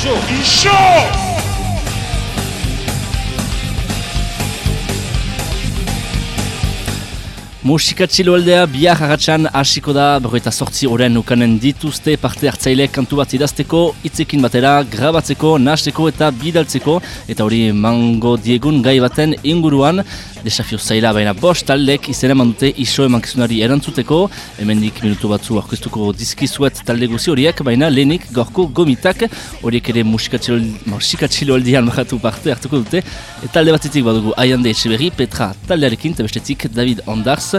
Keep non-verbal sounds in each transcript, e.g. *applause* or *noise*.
Iso! Iso! Musika txiloaldea bihar agatsan hasiko da berroita sortzi oren ukanen dituzte parte hartzaile kantu bat idazteko, itzekin batera, grabatzeko, nasteko eta bidaltzeko eta hori mango diegun gai baten inguruan desafio zaila baina bost taldek izena mandute iso emankizunari erantzuteko. Hemendik minutu batzu orkestuko dizkizuet talde guzi horiek baina lehenik gorko gomitak horiek ere musika txiloaldean maratu parte hartuko dute. Eta talde batetik badugu Aiande Echeverri, Petra taldearekin eta bestetik David Ondars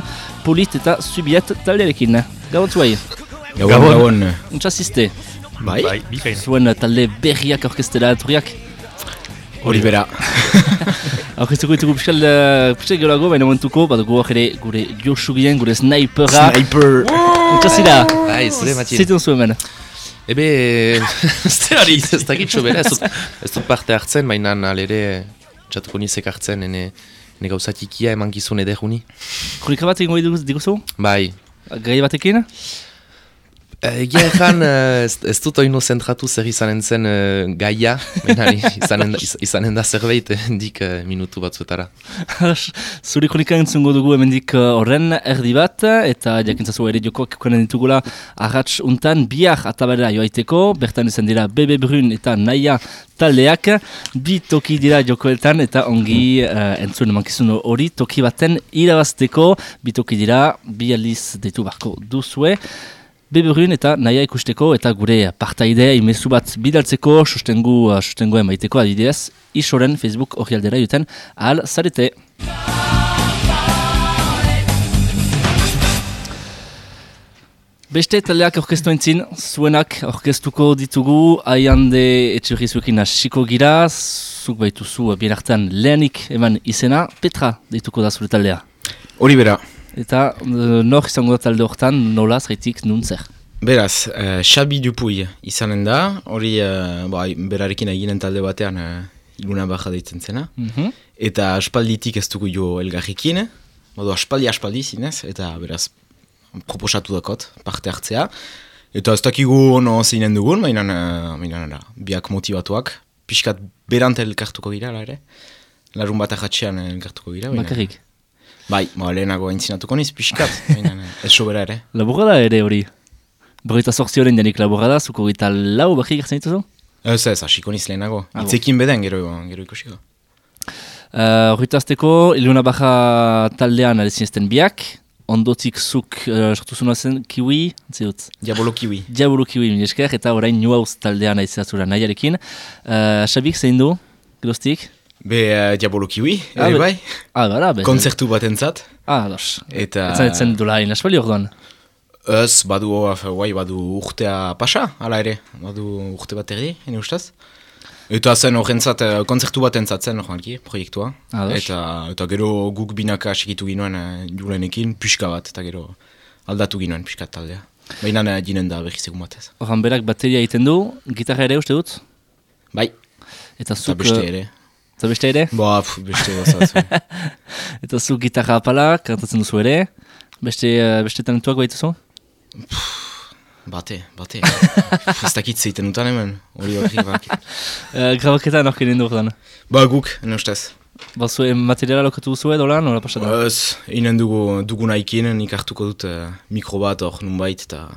Polit eta Subiet taldearekin. Gabon zuai. Gabon. Gabon. Untxasizte. Bai. Bai, bikain. Zuen talde berriak orkestera aturiak. Hori bera. *laughs* Orkestuko ditugu piskal, piskal geroago, baina momentuko, badugu hor ere gure Josugien, gure snipera. Sniper. Untxasira. Bai, zure matxin. Zitun zuen hemen. Ebe, *laughs* hori, ez dakit sobera, ez dut- ez dut parte hartzen, baina alere txatuko nizek hartzen, ene, ene gauzatikia eman gizun ederuni. Kurika bat egingo ditugu- diguzu? Bai, Gai batekin? Eh, egia ezan, eh, ez, ez dut oinu zentratu zer izanen zen eh, gaia, baina izanen, da- iz- izanen da zerbait eh, dik eh, minutu batzuetara. *laughs* Zure kronika entzungo dugu hemendik uh, horren erdi bat, eta jakintzazu ere jokoak ikuenen ditugula arratx untan bihar atabera joaiteko, bertan izan dira Bebe Brun eta Naia taldeak, bi toki dira jokoetan eta ongi uh, entzun emankizun hori toki baten irabazteko, bi toki dira bi aldiz deitu barko duzue, Beberun eta naia ikusteko eta gure partaidea imezu bat bidaltzeko sustengu, uh, sustengoen maiteko adidez isoren Facebook hori aldera juten ahal zarete. Beste taldeak orkestu entzin, zuenak orkestuko ditugu, aiande etxerri zuekin hasiko gira, zuk baituzu bien hartan lehenik eman izena, Petra deituko da zure taldea. Hori bera. Eta uh, nor izango talde hortan, nola, zaitik, nun zer. Beraz, uh, Xabi Dupui izanen da, hori uh, ba, berarekin eginen talde batean uh, iluna baja deitzen zena. Mhm. Eta aspalditik ez dugu jo elgarrikin, modu aspaldi aspaldi zinez, eta beraz proposatu dakot parte hartzea. Eta ez dakigu ono zeinen dugun, baina uh, baina, uh, biak motivatuak, pixkat berant elkartuko gira, ere. Larun bat ahatxean elkartuko gira. Bakarrik. Bai, ba, lehenago aintzinatuko niz, pixkat, *laughs* ez sobera ere. Laburra da ere hori. Berroita sortzi horren janik laburra da, zuko gita lau bakrik gertzen dituzu? Ez ez, hasiko niz lehenago. Ah. Itzekin beden gero, gero ikusiko. Uh, Horita azteko, Iluna Baja taldean alezinezten biak, ondotik zuk uh, sortu zuna zen kiwi, zidut, Diabolo kiwi. *laughs* diabulu kiwi min esker, eta orain New House taldean aizatzura nahiarekin. Uh, Xabik zein du, geroztik? Be uh, Diabolo kiwi, Ah, ere bai, Ah, gara, bez. kontzertu batentzat. Ah, dos. Eta... Etzan etzen dula hain aspaldi orduan. Ez, badu, uh, guai, badu urtea pasa, hala ere, badu urte bat erdi, ene ustaz. Eta zen horrentzat, uh, kontzertu batentzat zen horrenki, proiektua. Ados. Eta, eta gero guk binaka segitu ginoen uh, julenekin, pixka bat, eta gero aldatu ginoen pixka taldea. Baina uh, dinen da berriz egun batez. Horran berak bateria egiten du, gitarra ere uste dut? Bai, Eta eta zuk... beste uh, ere. Eta beste ere? Ba, pf, beste gozatzu. Eta zu gitarra apala, kantatzen duzu ere, beste, uh, beste talentuak baituzu? bate, bate. Ez dakit zeiten dutan hemen, hori hori bak. Uh, grabaketan horken egin du ordan. Ba, guk, ene ustez. Bazu materiala lokatu duzu edo lan, nola pasada? Ez, inen dugu, dugun aikin, nik hartuko dut uh, mikro bat hor nunbait, eta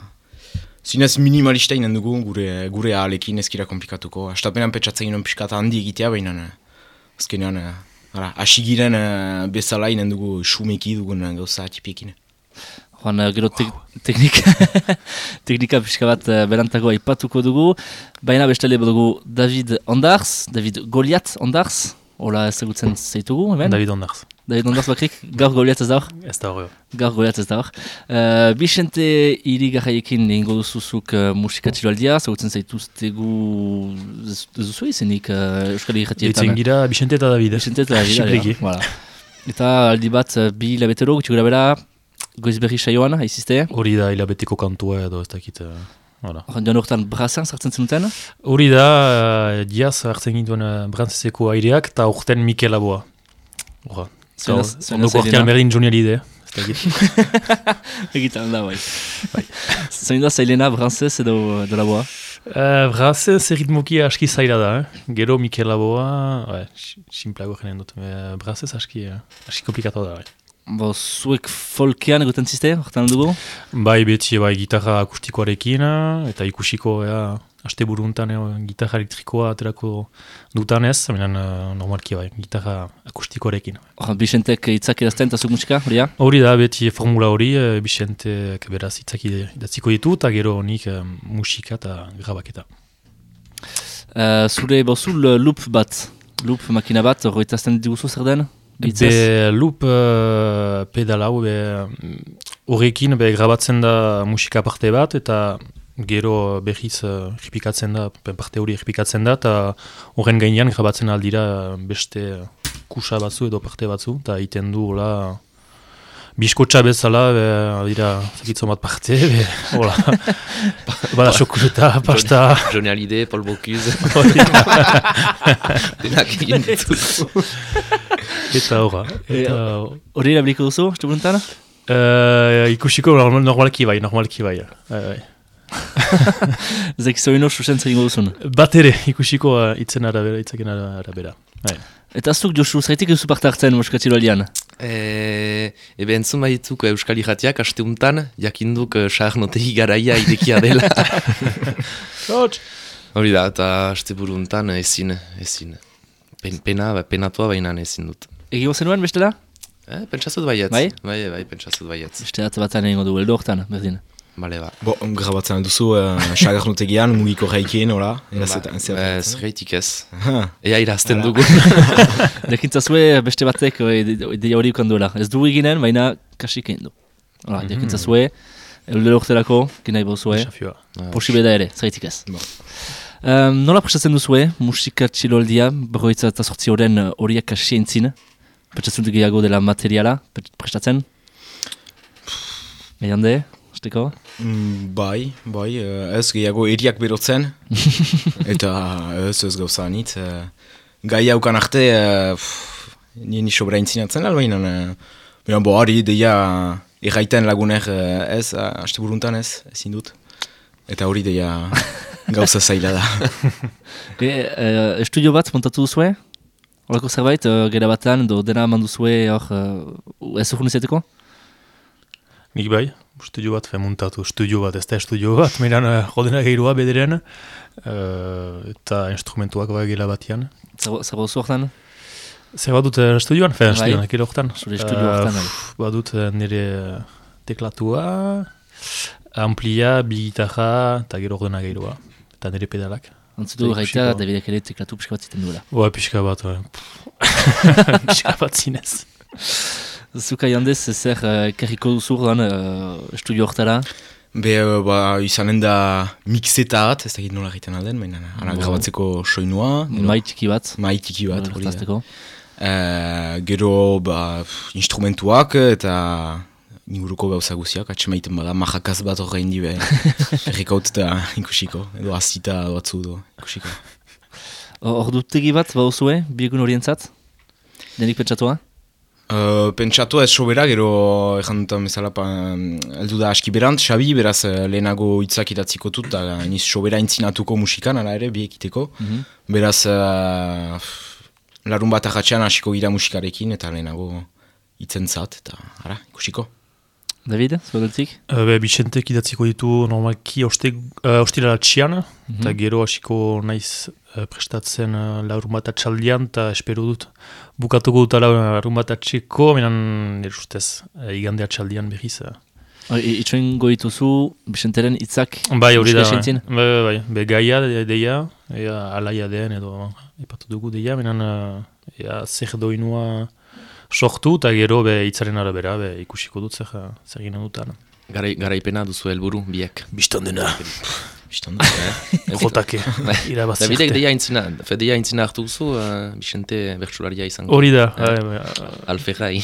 zinez minimalista inen dugu, gure, gure ahalekin ezkira komplikatuko. Astapenan petsatzen ginen pixka eta handi egitea, baina uh, azkenean, uh, ara, asigiren uh, bezala inen dugu sumeki dugun uh, gauza atipiekin. Joan, gero tek teknika, *laughs* teknika pixka bat berantago aipatuko dugu. Baina bestale dugu David Ondars, David Goliath Ondars, hola ezagutzen zaitugu, hemen? David Ondars. David Ondars bakrik, gaur Goliath ez da hor? Ez da hori. Gaur Goliath ez da hor. Uh, Bixente irigarraiekin egingo duzuzuk uh, musika txiloaldia, ezagutzen zaituztegu, ez ez duzu izenik uh, Euskal Irratietan. Ditzen gira Bixente eta David. Bixente eta David, *laughs* Xipleki. voilà. Eta aldi bat, uh, bi labetero, gutxi gura bera, goizberri saioan, haizizte. Hori da hilabeteko kantua edo ez dakit. eh, Voilà. Joan hortan brazan sartzen zenuten. Hori da, uh, diaz hartzen gintuen uh, brantzeseko aireak eta urten Mikel Aboa. Hora. Ondoko artean berdin Johnny Hallyday. Ez. *laughs* Egitan da, bai. bai. Zain da zailena, brantzez edo, edo laboa. Uh, Brazen zer ritmoki aski zaila da, eh? Gero Mikel Laboa, ouais, simplago jenen dut. Uh, Brazen aski, uh, aski komplikatu da, bai. Bo, zuek folkean egoten ziste, horretan dugu? Bai, beti, bai, gitarra akustikoarekin, eh, eta ikusiko, ja, aste buruntan, eh, gitarra elektrikoa aterako dutanez, minan, uh, normalki, bai, gitarra akustikoarekin. Hor, Bicentek itzak edazten eta musika, hori da? Hori da, beti formula hori, uh, Bixente, beraz, itzaki idatziko ditu, eta gero nik uh, musika eta grabaketa. Uh, zure, bo, zul loop bat, loop makina bat, horretazten diguzu zer den? Bitzaz? Be loop uh, pedal hau, be, mm, horrekin be, grabatzen da musika parte bat, eta gero behiz uh, ripikatzen da, be, parte hori ripikatzen da, eta horren gainean grabatzen aldira beste kusa batzu edo parte batzu, eta iten du, hola, biskotxa bezala, be, dira, zakitzo bat parte, be, hola, *laughs* bada xokuleta, pasta, Johnny Hallyday, Paul Bocuse. *laughs* Denak egin dituzu. eta horra. Eta, Hori erabiliko duzu, este buruntan? Uh, ikusiko normal, normalki bai, normalki bai. Uh, *laughs* bai. Zek zoino susen zer ingo duzun. Bat ere, ikusiko uh, itzen arabera, itzaken ara- arabera. Bai. Eta zuk, Josu, zaitik duzu parte hartzen moskatxiro alian? E, ebe entzun baituk Euskal Irratiak, aste untan, jakinduk uh, sarnotegi garaia idekia dela. *laughs* Hori da, eta aste buruntan ezin, ezin. Pen, pena, ba, penatua baina ezin dut. Egi zenuen bestela? Eh, pentsazut baietz. Bai? Bai, bai, pentsazut baietz. Beste bat batan egingo du, eldo hortan, berdin. Bale ba. Bo, grabatzen duzu, uh, *laughs* sagarnotegian, mugiko raikien, hola? Eraz Ba, *laughs* eh, Zerreitik ez. Ha, Ea irazten dugu. Dekintzazue beste batek eh, ide- ideia hori ukanduela. Ez du eginen, baina kasik egin du. Hala, Mhm. dekintzazue, eldo hortelako, gina ibozue, Desafioa. posible da ere, zaitik ez. Um, nola prestatzen duzue, musika txiloldia, berroitza eta sortzi horren eh, horiak kasi entzin? Prestatzen du gehiago dela materiala, pre- prestatzen? Eiande, esteko? mm, bai, bai, uh, ez gehiago eriak berotzen, *laughs* eta ez ez gauza anitz. Uh, gai haukan arte, uh, pff, nien isobra intzinatzen albain, uh, baina bo, hori, deia erraiten laguner uh, ez, uh, aste buruntan ez, ezin dut. Eta hori deia *laughs* gauza zaila da. *laughs* E, e, estudio bat montatu duzue? Horako zerbait, e, gera batan, do dena eman duzue hor, e, ez urgun izateko? Nik bai, studio bat, fe muntatu, studio bat, ez da studio bat, miran uh, jodena gehirua bederen, uh, eta instrumentuak bai gela batian. Zer zer duzu hortan? Zer badut uh, studioan, fe, Bai. studioan, gero hortan. Zure studio hortan, bai. pff, Badut uh, nire uh, teklatua, amplia, bi gitarra, eta gero ordena gehirua, eta nire pedalak. Antzutu gaita. Davidek ere teklatu pixka bat ziten duela. Oa, pixka bat, bai. *laughs* pixka bat zinez. Zuka jandez, zer uh, karriko duzu ordan uh, estudio hortara? Be, uh, ba, izanen da mixeta bat, ez dakit nola egiten alden, baina Bo. grabatzeko soinua, edo Mai txiki bat? mai tiki bat, hori da. Hortazteko. Eh, gero ba, instrumentuak eta inguruko gauza guziak, atxemaiten bada, majakaz bat horrein dibe, *laughs* errekaut eta ikusiko, edo azita batzu edo ikusiko. *laughs* Hor bat, bauzue, biegun horientzat? Denik pentsatua? Uh, pentsatu ez sobera, gero ezan dutan bezala pa, eldu da aski berant, Xabi, beraz eh, lehenago hitzak idatziko dut, da niz sobera intzinatuko musikan, ala ere, biekiteko. Mhm. Beraz, uh, larun bat ahatxean hasiko gira musikarekin, eta lehenago itzentzat, eta ara, ikusiko. David, zuageltzik? Uh, be, Bicentek idatziko ditu normalki oste, uh, ostira txian, eta gero hasiko naiz uh, prestatzen uh, laurun bat atxaldian, eta espero dut bukatuko dut laurun bat atxeko, minan nire ustez, uh, igande atxaldian behiz. Uh. Itxoin goituzu, Bixenteren hitzak Bai, hori da, bai, bai, bai, bai. be gaia de- deia, ea alaia den edo epatu dugu deia, minan uh, ea zer doinua sortu, eta gero be hitzaren arabera, be ikusiko dut zer, zer ginen dutan. Garai, garaipena duzu helburu biek. Bistan dena, Bistan da. *laughs* jotake, Bai. *laughs* irabazi Davidek arte. deia intzina, deia intzina hartu duzu, uh, Bixente bertsularia izango. Hori da, Eh. bai, bai, Alferrai.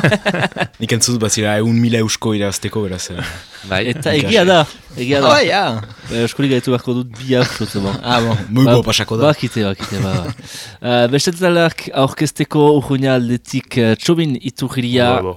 *laughs* Nik entzut bazira egun mila eusko irazteko, beraz. eh. bai. Eta egia da, egia da. Ah, ja! Eh, Eskolik gaitu beharko dut bi hartut, bon. Ah, bon, mugo pasako da. Bakite, bakite, ba. ba. Uh, Bestetalak aurkezteko urruina aldetik uh, Txobin Iturria, bo.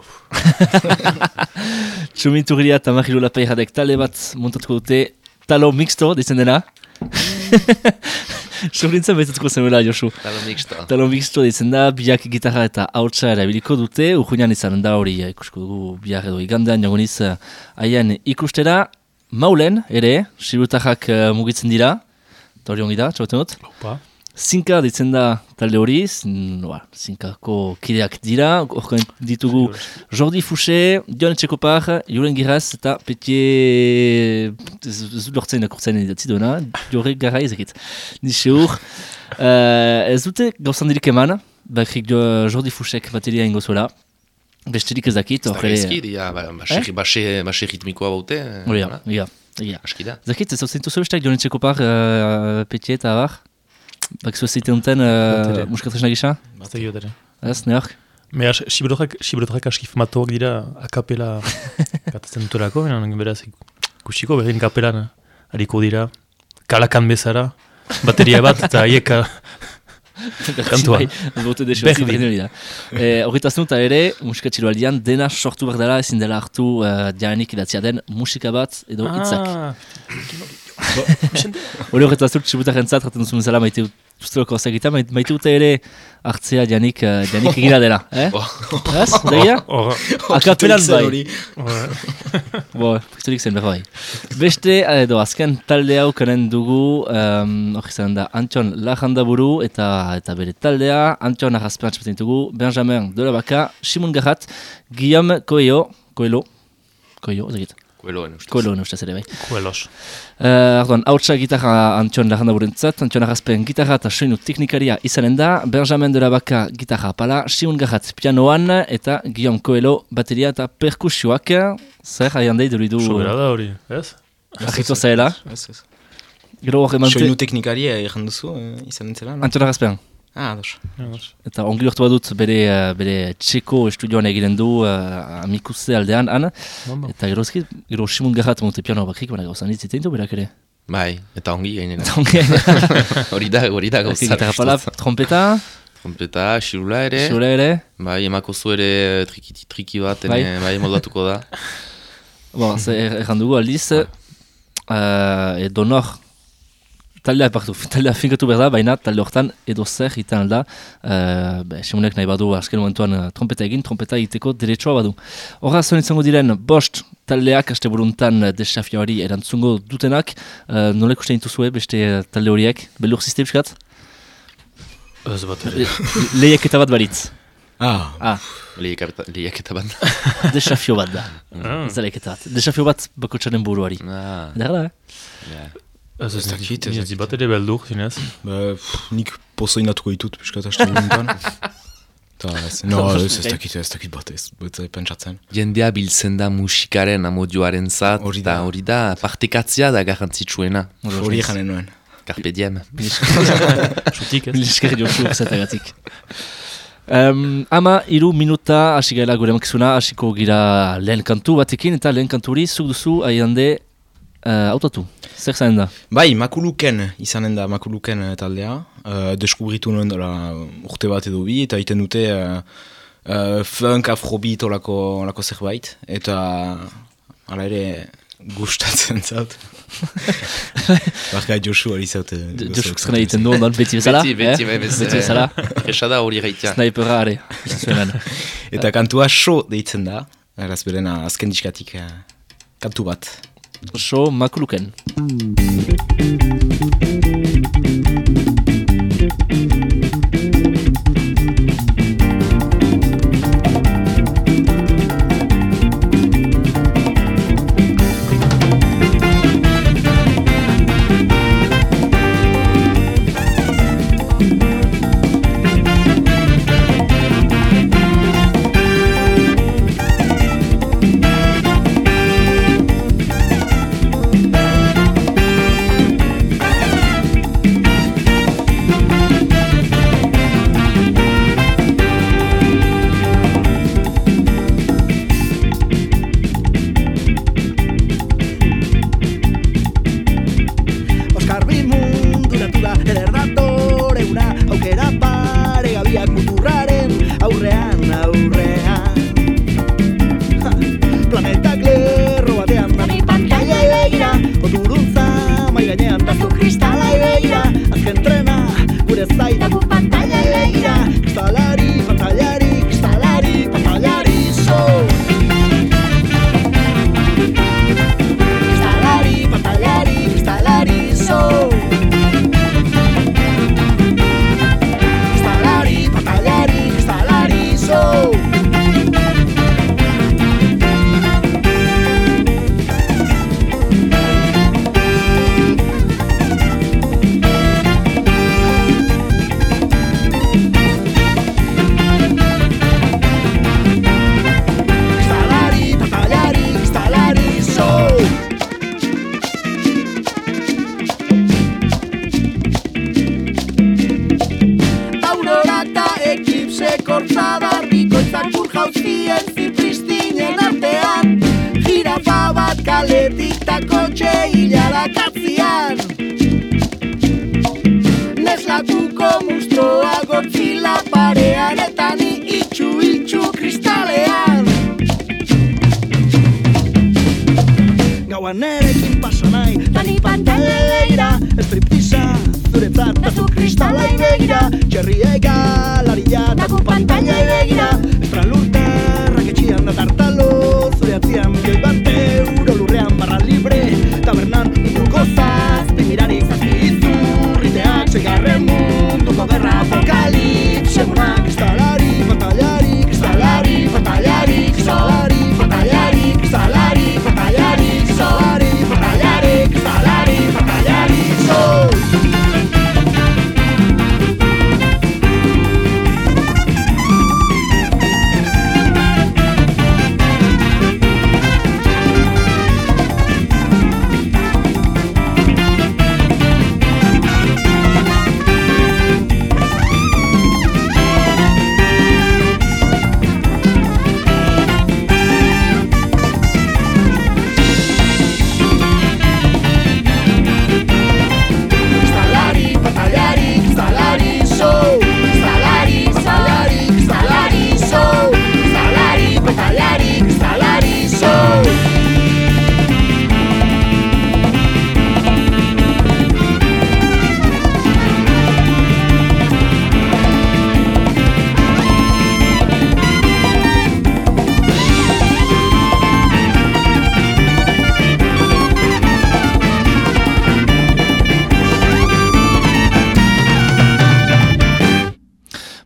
Txobin Iturria eta Marilu Lapairadek tale bat montatuko dute, talo mixto, ditzen dena. *laughs* Sobrintzen behitatuko zenuela, Josu. Talo mixto. Talon mixto ditzen da, biak gitarra eta hautsa erabiliko dute, urruinan izan da hori eh, ikusko dugu biak edo igandean jagoniz eh, haien ikustera. Maulen, ere, sirutajak uh, mugitzen dira, eta hori ongi da, txabaten dut. Opa. Zinka ditzen da talde hori, ba, zinkako kideak dira, horko ditugu Jordi Fouché, Dion Etxekopar, Julen Giraz eta Petie... Ez ez lortzen akurtzen idatzi duena, Jore Gara ezakit. Nixe hor, uh, ez dute gauzan dirik eman, bakrik jo- Jordi Fouchek bateria ingo zuela, besterik ez dakit, hor ere... Gaizki, dia, ba, base, base, base ritmikoa baute. eh, Hori ia, ia. Aski da. Zakit, ez hau zintu zuestak Dion Etxekopar, uh, Petie eta abar? Bak zua zeiten duten uh, muskatresna gisa? Ez da giotere. Ez, neok? Me siberotak aski famatuak dira akapela gatatzen dutelako, baina beraz ikusiko berdin kapelan hariko dira kalakan bezala, bateria bat *laughs* eta haiek Kantua. Bote de xortzi Berdin. berdin da. Eh, Horretaz nuta ere, musika txiroaldian, dena sortu behar dela, ezin dela hartu uh, dianik idatzia den musika bat edo hitzak. Hori *laughs* horretaz dut, txibutak entzat, jaten duzun zela maite usteloko zagita, maite, dute ere hartzea dianik, uh, dianik egira dela. Eh? *laughs* Ez? Dagia? *laughs* Hor, Akapelan bai. Bo, pistolik zen behar bai. Beste, edo, azken talde hau karen dugu, um, hori izan da, Antxon Lajanda buru eta eta bere taldea, Antxon Arraspean txapaten dugu, Benjamin Dolabaka, Simon Garrat, Guillaume Coelho, Coelho, Coelho, ez egit, Kueloen, ustez. Coelho, ustez ere bai. kuelos. Uh, Arduan, hautsa gitarra Antxon Lajanda burentzat, Antxon Arraspen gitarra eta soinu teknikaria izanen da, Benjamin Dolabaka gitarra pala, Simon Garrat pianoan, eta Guillaume Coelho bateria eta perkusioak, zer, haian dei duridu... Sobera da hori, ez? Argito zaela. Ez, ez. Gero hor emante... Soinu teknikaria egin duzu, eh, izan entzela, no? Antona Gazpean. Ah, ados. Eta ongi lortu badut bere, eh, bere txeko estudioan egiten du uh, amikuse aldean han. Bon, bon. Eta gero ezkit, gero Simon Garrat monte piano bakrik, baina gauzan ditziten du berak ere. Bai, eta ongi gainera. Eta ongi, *laughs* Hori da, hori da gauza. gitarra pala, trompeta, Trompeta, xirula ere. xure ere. Bai, emako zu ere triki, triki bat, Bai. bai. moldatuko da. *laughs* Bon, ze erran dugu aldiz, uh, edo nor, taldea partu, *laughs* taldea finkatu behar da, baina talde hortan edo zer iten alda, uh, be, Simonek nahi badu azken momentuan uh, trompeta egin, trompeta egiteko deretsua badu. Horra zuen izango diren, bost taldeak aste buruntan uh, desafioari erantzungo dutenak, uh, nolek uste intuzue beste uh, talde horiek, belur sistem pixkat? Ez bat Le- Lehiak eta bat baritz. Ah, Ah, Lehiak eta bat. *laughs* desafio bat da. Ah. Ez da lehiaketa bat. Desafio bat bakotxaren buruari. Ah, Ederra da, eh? ja. Ez ez Ez dakit, *laughs* ez ez dakit. bat ere beldur, zinez. ba, pff, nik pozo indatuko ditut, piskat haste guntan. Ta, ez, no, ez, ez dakit, ez dakit bat, ez, ez pentsatzen. Jendea biltzen da musikaren amodioaren zat, eta da. hori da, partekatzia da garrantzitsuena. Hori janen nuen. Carpe diem. *laughs* Xutik, *laughs* ez? Mileskar josu zatagatik. Um, ama, iru minuta hasi gaela gure makizuna, hasiko gira lehen kantu batekin, eta lehen kantu hori zuk duzu aiande uh, autatu. Zer zain da? Bai, makuluken izanen da makuluken eh, taldea. Uh, deskubritu nuen dela urte bat edo bi, eta iten dute uh, uh, funk afrobeat olako, olako zerbait. Eta hala ere gustatzen *laughs* zaut. *laughs* Barka Josu hori zaut. eh, Josuk zena egiten du ondan, beti bezala? Beti, beti, eh? beti bezala. Esa da hori gaitia. Snipera, are. Eta kantua show deitzen da. Eraz berena azken diskatik eh, kantu bat. So, makuluken.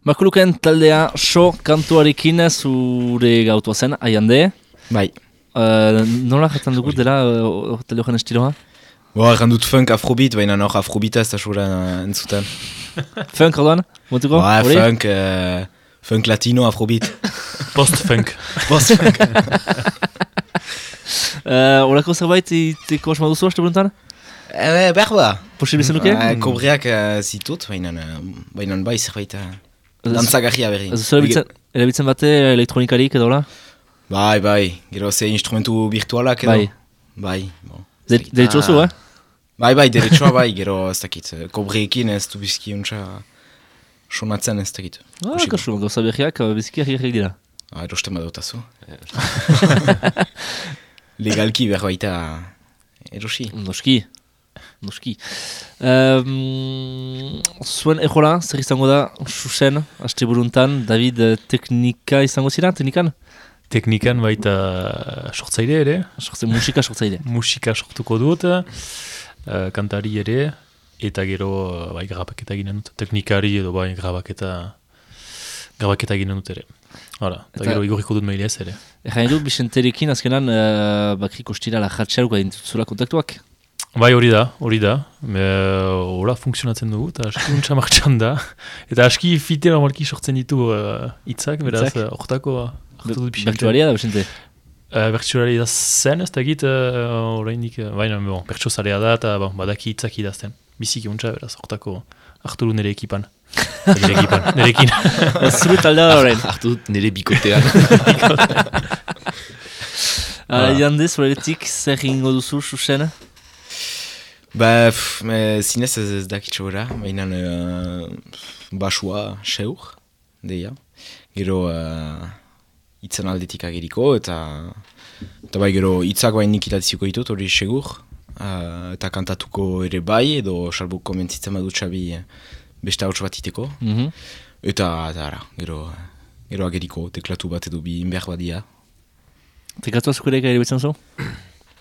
Makuluken taldea so kantuarekin zure gautua zen, aiande. Bai. Uh, nola jatzen dugu dela uh, talde horren estiloa? Boa, erran dut funk afrobeat, baina hor afrobeata ez da sura entzuten. *laughs* Funk orduan? Montuko? Boa, funk, uh, funk latino afrobeat. *laughs* Post-funk. *laughs* Post-funk. Uh, Horako zerbait iteko asma duzu haste buruntan? Eh, behar ba. Posible zenuke? Eh, Kobreak uh, zitut, baina, uh, baina bai zerbait uh, dantzagarria berri. Erabiltzen, bate elektronikarik edo hola? Bai, bai, gero ze instrumentu virtualak edo. Bai. Bai, bon. De- Deritxo zu, eh? Bai, bai, deretsua *laughs* bai, gero ez dakit. eh, Kobreekin ez du bizki untsa sonatzen ez dakit. Ah, kasu, gauza behiak, uh, biziki ahiak dira. Ah, erosten badotazu. *laughs* Legalki behar baita erosi. Noski. Noski. Um, zuen ejola, zer izango da, susen, haste buruntan, David, eh, teknika izango zira, teknikan? Teknikan baita sortzaile ere, Sortze, musika sortzaile. *laughs* musika sortuko dut, uh, kantari ere, eta gero uh, bai grabaketa ginen dut, teknikari edo bai grabaketa, grabaketa ginen dut ere. Hala, eta Eta- gero igorriko dut mailez ere. Errain dut, Bicenterekin, azkenan, uh, bakri kostira la jatxeruka dintuzula kontaktuak. Bai hori da, hori da, Me, hola funtzionatzen dugu, eta aski untsa martxan da, eta aski fite normalki sortzen ditu uh, hitzak, beraz, Hitzak? uh, hortako hartu dut pixante. Bertuaria da, Bicente. Uh, bertsolari da zen, ez da egit, uh, oraindik, uh, baina, bon, bertsolarea da, eta bon, badaki hitzak idazten. Biziki untsa, beraz, hortako hartu du nire ekipan. *laughs* nire ekipan, nirekin. Zure taldea da horrein. *laughs* Hartu dut nire bikotean. *laughs* Uh, Jande, zuretik, zer ingo duzu, susen? Ba, pff, me, zinez ez ez dakit gora, baina uh, basua seur, deia. Gero uh, itzen aldetik ageriko, eta, eta bai gero hitzak bain nik idatziko ditut, hori segur. Uh, eta kantatuko ere bai, edo salbu komentzitzen badut xabi eh, beste hauts bat iteko. Mhm. Eta, eta ara, gero, gero ageriko, teklatu bat edo bi inbehar badia. Tekatu azkurek erabiltzen zu?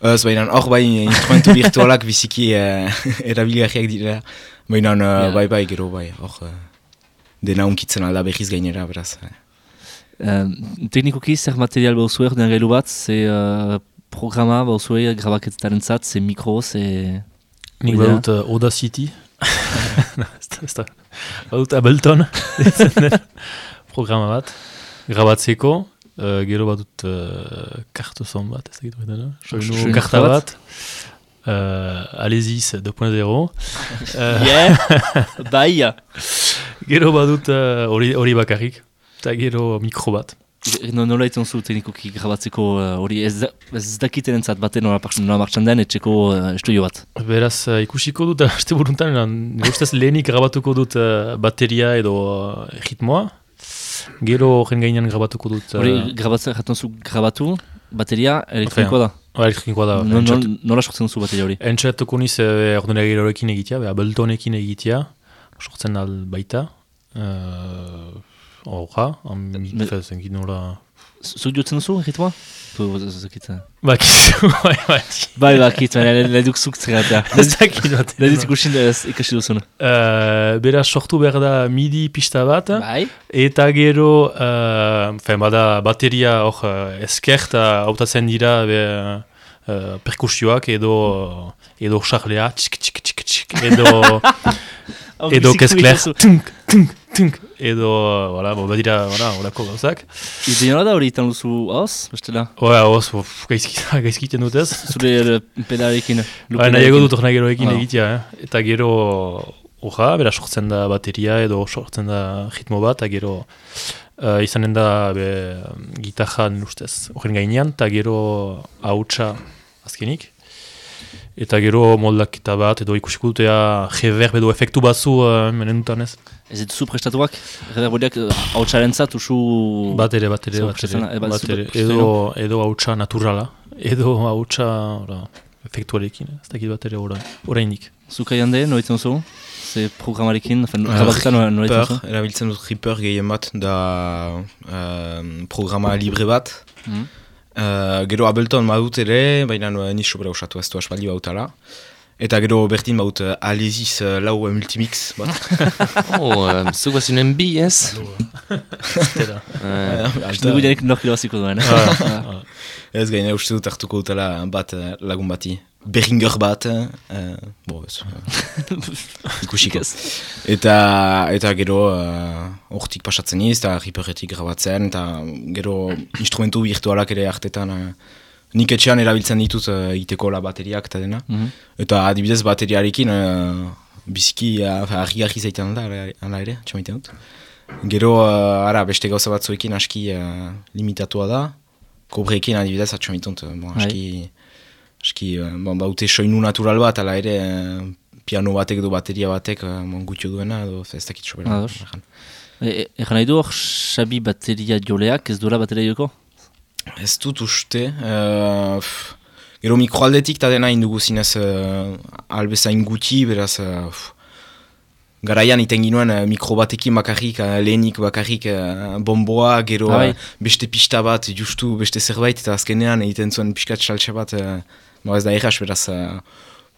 Ez, baina hor bai instrumentu virtualak biziki uh, *laughs* erabilgarriak dira. Baina uh, Ja. bai bai gero bai, hor uh, dena unkitzen alda behiz gainera, beraz. eh. Uh, teknikoki, zer material bauzu erdean gailu bat, ze uh, programa bauzu grabaketetaren zat, ze mikro, ze... Nik da. badut uh, Audacity. *laughs* Badut Ableton, *laughs* programa bat. Grabatzeko, uh, gero badut uh, kartozon bat, ez da gitu da, Soinu karta bat. Uh, Alezis 2.0. Uh, Yeah, bai! gero badut uh, hori hori bakarrik. Eta gero mikro bat. No, nola itzen zu teknikoki grabatzeko uh, hori ez, da- ez dakiten entzat baten nola, nola martxan den etxeko uh, estudio bat. Beraz, uh, ikusiko dut, *laughs* aste buruntan, ustez lehenik grabatuko dut uh, bateria edo uh, ritmoa. Gero horren gainean grabatuko dut... Hori Uh, grabatzen jaten zu grabatu, bateria elektronikoa da. Ba, elektronikoa da. No- no- Nola sortzen duzu bateria hori? Entzatuko niz e, ordenagiroekin egitea, beha, Abletonekin egitea, sortzen al baita. Uh, Horra, Me- zenkin nola... Zuk jotzen duzu, erritmoa? Tu, zakit. Ba, kizu, bai, bai. Bai, bakit, baina nahi duk zuk zerratea. Ez dakit bat. Dut ikusin ez ikasi duzuna. Uh, beraz, sortu behar da midi pista bat, Bai? eta gero, uh, fen, bada, bateria hor uh, ezkert, uh, hautatzen dira be, uh, perkusioak edo, edo charlea, txik, txik, txik, txik, edo, *laughs* edo keskler, tunk, tunk, tunk, edo, voilà, bo, badira, voilà, horako gauzak. Ideia da hori itan duzu hoz, bestela? Oa, hoz, gaizkiten *laughs* dutez. Zure eh, pedalekin. Ba, nahiago dut hor geroekin Ah. egitea, eh? eta gero hoja, bera sortzen da bateria edo sortzen da ritmo bat, eta gero uh, izanen da be, gitarran ustez horren gainean, eta gero hautsa azkenik. Eta gero moldaketa bat, edo ikusiko dutea reverb edo efektu batzu uh, menen dutan ez. Ez dituzu prestatuak? Reverboriak hautsaren zat, usu... Bat ere, bat ere, bat ere, eh, bat ere. Edo, edo hautsa naturala, edo hautsa efektuarekin, ez dakit bat ere ora- oraindik. Zuka jande, noitzen duzu? Ze programarekin, fen, Ah, grabaketan noitzen duzu? erabiltzen dut Reaper gehien bat, da um, programa libre bat. Mhm. Uh, gero Ableton badut ere, baina uh, nis sobera usatu ez du aspaldi bautala. Eta gero bertin baut uh, Alesis uh, lau uh, multimix bat. *laughs* Oh, uh, zuk bazinen bi, ez? *laughs* Eta, Dugu janik nork irabaziko duen, eh? ah, Ez gaina uste dut hartuko dutela bat lagun bati. Behringer bat, uh, bo ez, uh, *laughs* ikusiko. Eta, eta gero uh, hortik pasatzen iz, eta Reaperretik grabatzen, eta gero instrumentu virtualak ere hartetan uh, nik etxean erabiltzen ditut uh, iteko la bateriak eta dena. Mhm. Eta adibidez bateriarekin uh, biziki uh, argi-argi zaiten da, ala- ere, txamaiten dut. Gero, uh, ara, beste gauza batzuekin aski uh, limitatua da. Kobreekin adibidez, atxamaiten dut, uh, bon, Bai. aski, aski uh, bon, baute soinu natural bat, ala ere uh, piano batek edo bateria batek bon, gutio duena, edo ez dakit sobera. Ados. E- e- Egan nahi du hor, Xabi bateria joleak, ez duela bateria joko? Ez dut uste. Uh, gero mikroaldetik eta dena indugu zinez uh, albezain guti, beraz... Uh, Garaian iten ginuen uh, mikro batekin bakarrik, uh, lehenik bakarrik uh, bomboa, gero Ah, uh, beste pista bat, justu beste zerbait, eta azkenean egiten zuen pixkat saltsa bat, uh, no ez da erraz, beraz, uh,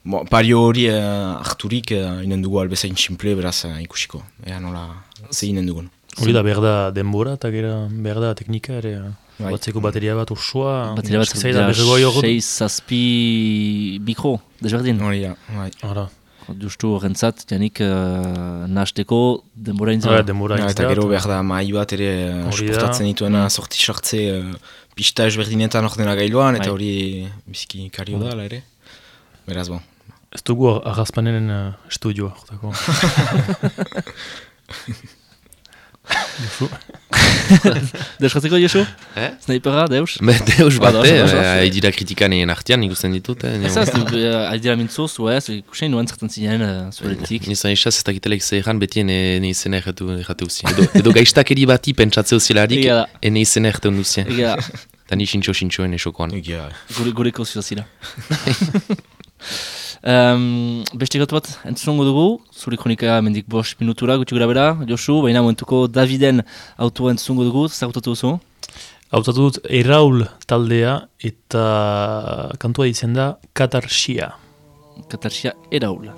bo, pario hori uh, harturik uh, inen dugu albezain simple, beraz uh, ikusiko, ea nola ze inen dugun. Hori da behar da denbora eta gero behar da teknika ere. Bai. Batzeko bateria bat osoa. Bateria bat, zaila berrogoi euro. sei zazpi mikro, desberdin. Hori da, bai. Hala. Justu horrentzat, janik uh, nahasteko denbora Hala, intzera. denbora Ja, eta gero behar da mahi bat ere uh, dituena sorti sartze uh, pista ezberdinetan ordena gailuan, eta Bai. hori bizki kario da, ala ere. Beraz, bon. Ez dugu arrazpanen uh, estudioa. Hortako. *laughs* Duzu. Deskatzeko, Josu? Eh? Snipera, deus? Be, deus Ba, bate, doaz, doaz, doaz. eh, dira kritikanien artean ikusten ditut. Eh, Ez ez, aldira mintzu, zu ez, ikusen nuen zertan zinen uh, zuretik. Nizan isaz ez dakitelek zehan beti ene, ene izena erratu erratu uzi. Edo, edo gaiztakeri bati pentsatze uzilarik, Egia da. ene izena erratu duzien. Ega, Eta ni xintxo xintxoen esokoan. Egia, gure, gureko zira. *laughs* um, beste gatu bat, entzungo dugu, zure kronika mendik bost minutura, gutxi gara bera, Josu, baina momentuko Daviden autoa entzungo dugu, zagutatu duzu? Hautatu dut Erraul taldea eta kantua izen da Katarsia. Katarsia eraul.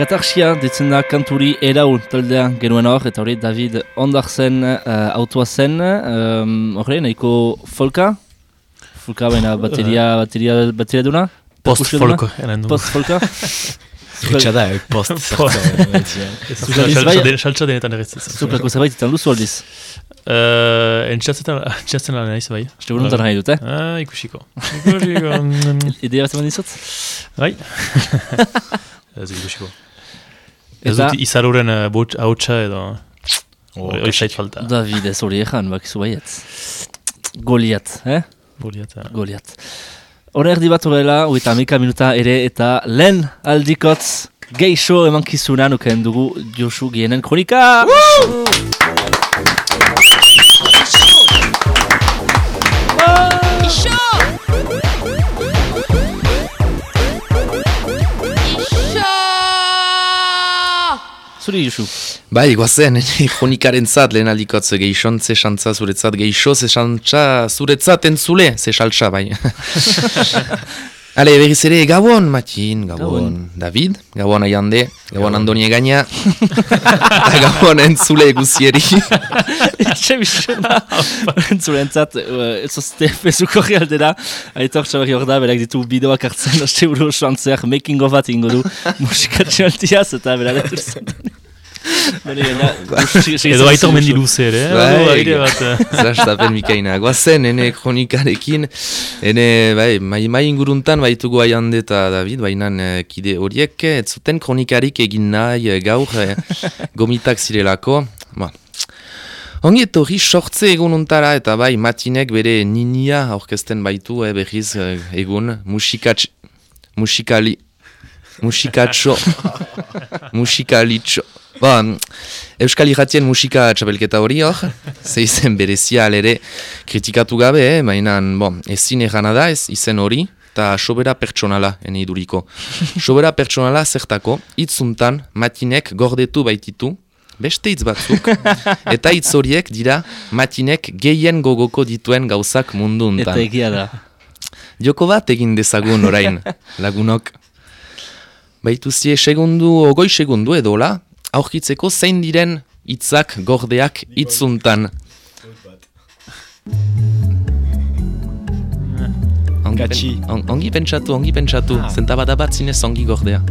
Katarsia ditzen da kanturi eraul taldea genuen hor, eta hori David Ondarzen uh, autua zen, um, horre, nahiko folka? Folka baina bateria, bateria, bateria duna? Post-folko, eren du. Post-folka? Ritsa *laughs* da, eh, *laughs* post *laughs* bai- Saltsa denetan erretzen. Zuplako zerbait itan duzu aldiz. Entxatzen lan naiz, bai. Uste buruntan nahi dut, eh? Ah, ikusiko. Ikusiko. mm, Idea bat eman dizut? Bai. Ez ikusiko. Ez dut izaruren uh, bot hautsa edo... Oh, Hori zait falta. David ez hori ejan, bakizu baiet. Goliat, eh? Goliat, eh. Goliat. Hora erdi bat horrela, hogeita amika minuta ere eta lehen aldikotz geixo emankizuna nuken dugu Josu Gienen kronika! Zuri, Josu. Bai, guazen, kronikaren *laughs* zat lehen aldikotz geixon, ze xantza zuretzat, geixo, ze xantza zuretzat entzule, ze xaltza, bai. *laughs* Ale, berriz ere, Gabon, Matin, Gabon, David, Gabon Aiande, Gabon Andoni Egaña, eta Gabon entzule guzieri. *laughs* Itxe bizena. Entzulentzat, uh, ez ozte fezuko aldera. Aitor txabarri hor da, berak ditu bideoak hartzen, aste buru soantzeak making of bat ingo du musikatxe altiaz, eta berak ditu zen. *laughs* Edo aitor mendi luze ere, eh? Aire bat. eh. *laughs* Zastapen mikaina. Guazen, ene kronikarekin, ene, bai, mai, mai inguruntan baitugu aiande eta David, bainan eh, kide horiek, ez zuten kronikarik egin nahi gaur eh, *laughs* gomitak zirelako. Ba. Ongi etorri sortze egununtara eta bai matinek bere ninia aurkezten baitu eh, berriz eh, egun musikatx, musikali, musikatxo, musikalitxo. Ba, Euskal Irratien musika txapelketa hori hor, ze izen berezia ere kritikatu gabe, eh? bon, ezin errana da ez izen hori, eta sobera pertsonala, ene iduriko. Sobera pertsonala zertako, itzuntan matinek gordetu baititu, beste hitz batzuk, eta hitz horiek dira matinek gehien gogoko dituen gauzak mundu Eta untan. egia da. Joko bat egin dezagun orain, *laughs* lagunok. Baituzie segundu, ogoi segundu edola, aurkitzeko zein diren hitzak gordeak hitzuntan. Ongi, pen- on, ongi pentsatu, ongi pentsatu, ah. zentabada bat zinez ongi gordea. *laughs*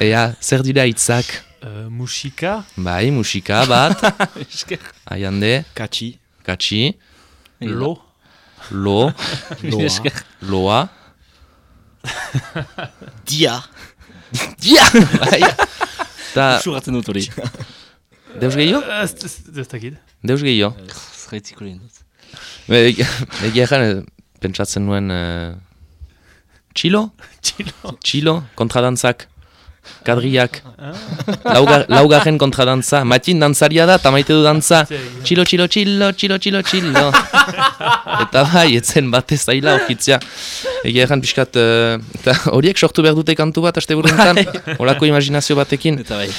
Ea, zer dira hitzak? Eh, musika, Bai, musika bat, *laughs* Esker. aiande, Katxi. katxi, lo, lo, *laughs* Esker. loa, *laughs* Dia. dia! Bai. Ta, Suratzen dut hori. deus gehiago? Eh, ez- dakit. Deus gehiago? Zerretziko lehen dut. Egia ezan, eh, pentsatzen nuen... Uh, txilo? Txilo. Txilo, kontradantzak. Kadriak. Laugar, laugarren kontradantza. Matin dantzaria da, eta maite du dantza. Txilo, txilo, txilo, txilo, txilo, txilo. eta bai, etzen batez zaila okitzia. Egia ezan pixkat... eh, eta horiek sortu behar dute kantu bat, aste buruntan. Olako imaginazio batekin. Eta bai,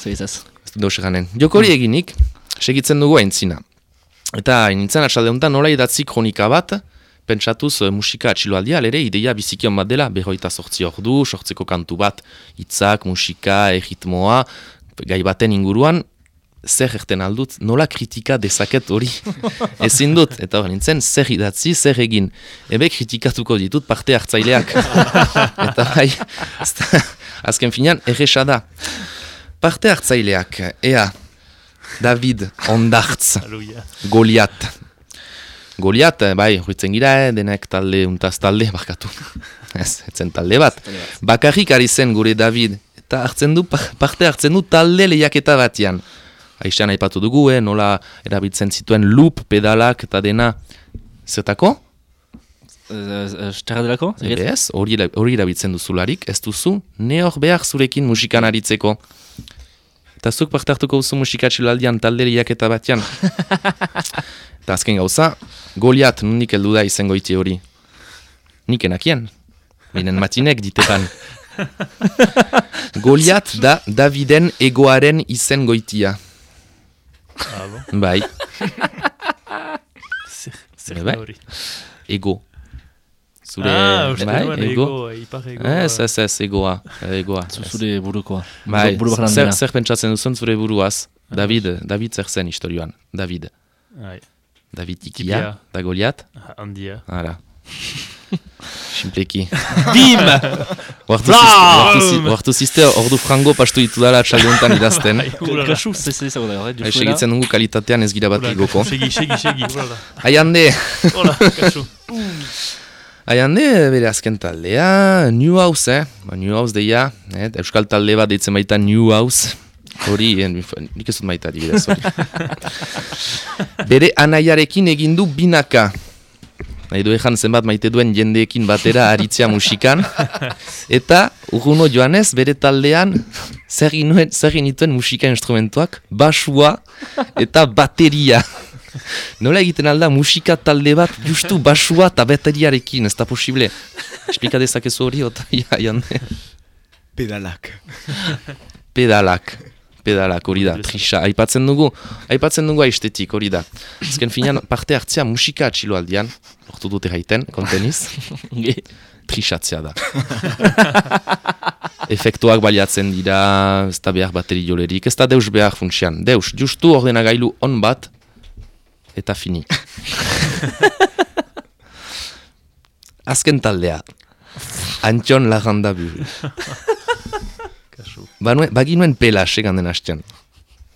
zeizaz. Ez dut deus eganen. Joko hori eginik, segitzen dugu aintzina. Eta nintzen atxalde honetan nola idatzi kronika bat, pentsatuz eh, musika atxiloaldia, ere ideia bizikion bat dela, berroita sortzi ordu, sortzeko kantu bat, hitzak, musika, erritmoa, gai baten inguruan, zer erten aldut, nola kritika dezaket hori *laughs* ezin dut, eta hor nintzen, zer idatzi, zer egin. Ebe kritikatuko ditut parte hartzaileak. *laughs* eta bai, azken finean, erresa da. Parte hartzaileak, ea, David Ondartz. Goliat. Goliat, eh, bai, huitzen gira, eh, denek talde, untaz talde, *laughs* barkatu. Ez, etzen talde bat. Bakarrik ari zen gure David, eta hartzen du, pa- parte hartzen du talde lehiaketa batean. Aixan aipatu dugu, eh, nola erabiltzen zituen loop, pedalak eta dena. Zertako? Terra delako? Ez, hori era- hori erabiltzen duzularik, ez duzu, ne hor behar zurekin musikan aritzeko. Eta zuk parte hartuko duzu musikatxilaldian talde lehiaketa batean. *laughs* Eta azken gauza, Goliat nondik heldu da izango iti hori. Nik enakien, baina matinek ditetan. Goliat da Daviden egoaren izen goitia. Ah, bon? Bai, Zer, zer Bai, da bai. hori. ego. Zure, Ah, bai, ego. ego, ipar ego. Ez, ez, ez, egoa, egoa. Zu- Zure burukoa. Bai, Buru zer, zer pentsatzen duzun zure buruaz? David, David zer zen historioan? David. Bai, David Tikia. da Goliat? ah, handia. Hala. *laughs* Simpleki. *laughs* Bim! Oartu ziste, ordu frango pastu ditu dara atxalde honetan idazten. Kasu, zez ezago da, eh? Hai, segitzen dugu kalitatean ez gira bat igoko. Segi, segi, segi, ulala. *laughs* Aiande, Hola, kasu. aiande bere azken taldea, New House, eh? Ba, New House deia, eh? Euskal talde bat deitzen baita New House. Hori, eh, nik ez dut maita adibidez, hori. Bere anaiarekin egin du binaka. Nahi du ezan zenbat maite duen jendeekin batera aritzea musikan. Eta urruno joanez bere taldean zer ginituen musika instrumentuak, basua eta bateria. Nola egiten alda musika talde bat justu basua eta bateriarekin, ez da posible. Esplika dezakezu hori, ota, ja, jande. Pedalak. Pedalak. Pedalak, hori da, trisa. Aipatzen dugu, aipatzen dugu aestetik, hori da. Azken finean, parte hartzea musika atxilo aldian, lortu dute gaiten, konteniz, *laughs* trisatzea da. *laughs* Efektuak baliatzen dira, ez da behar bateri jolerik, ez da deus behar funtsian. Deus, justu ordenagailu on bat, eta fini. *laughs* Azken taldea, Antxon Laganda buru. Banuen, baginuen pela segan den hastean.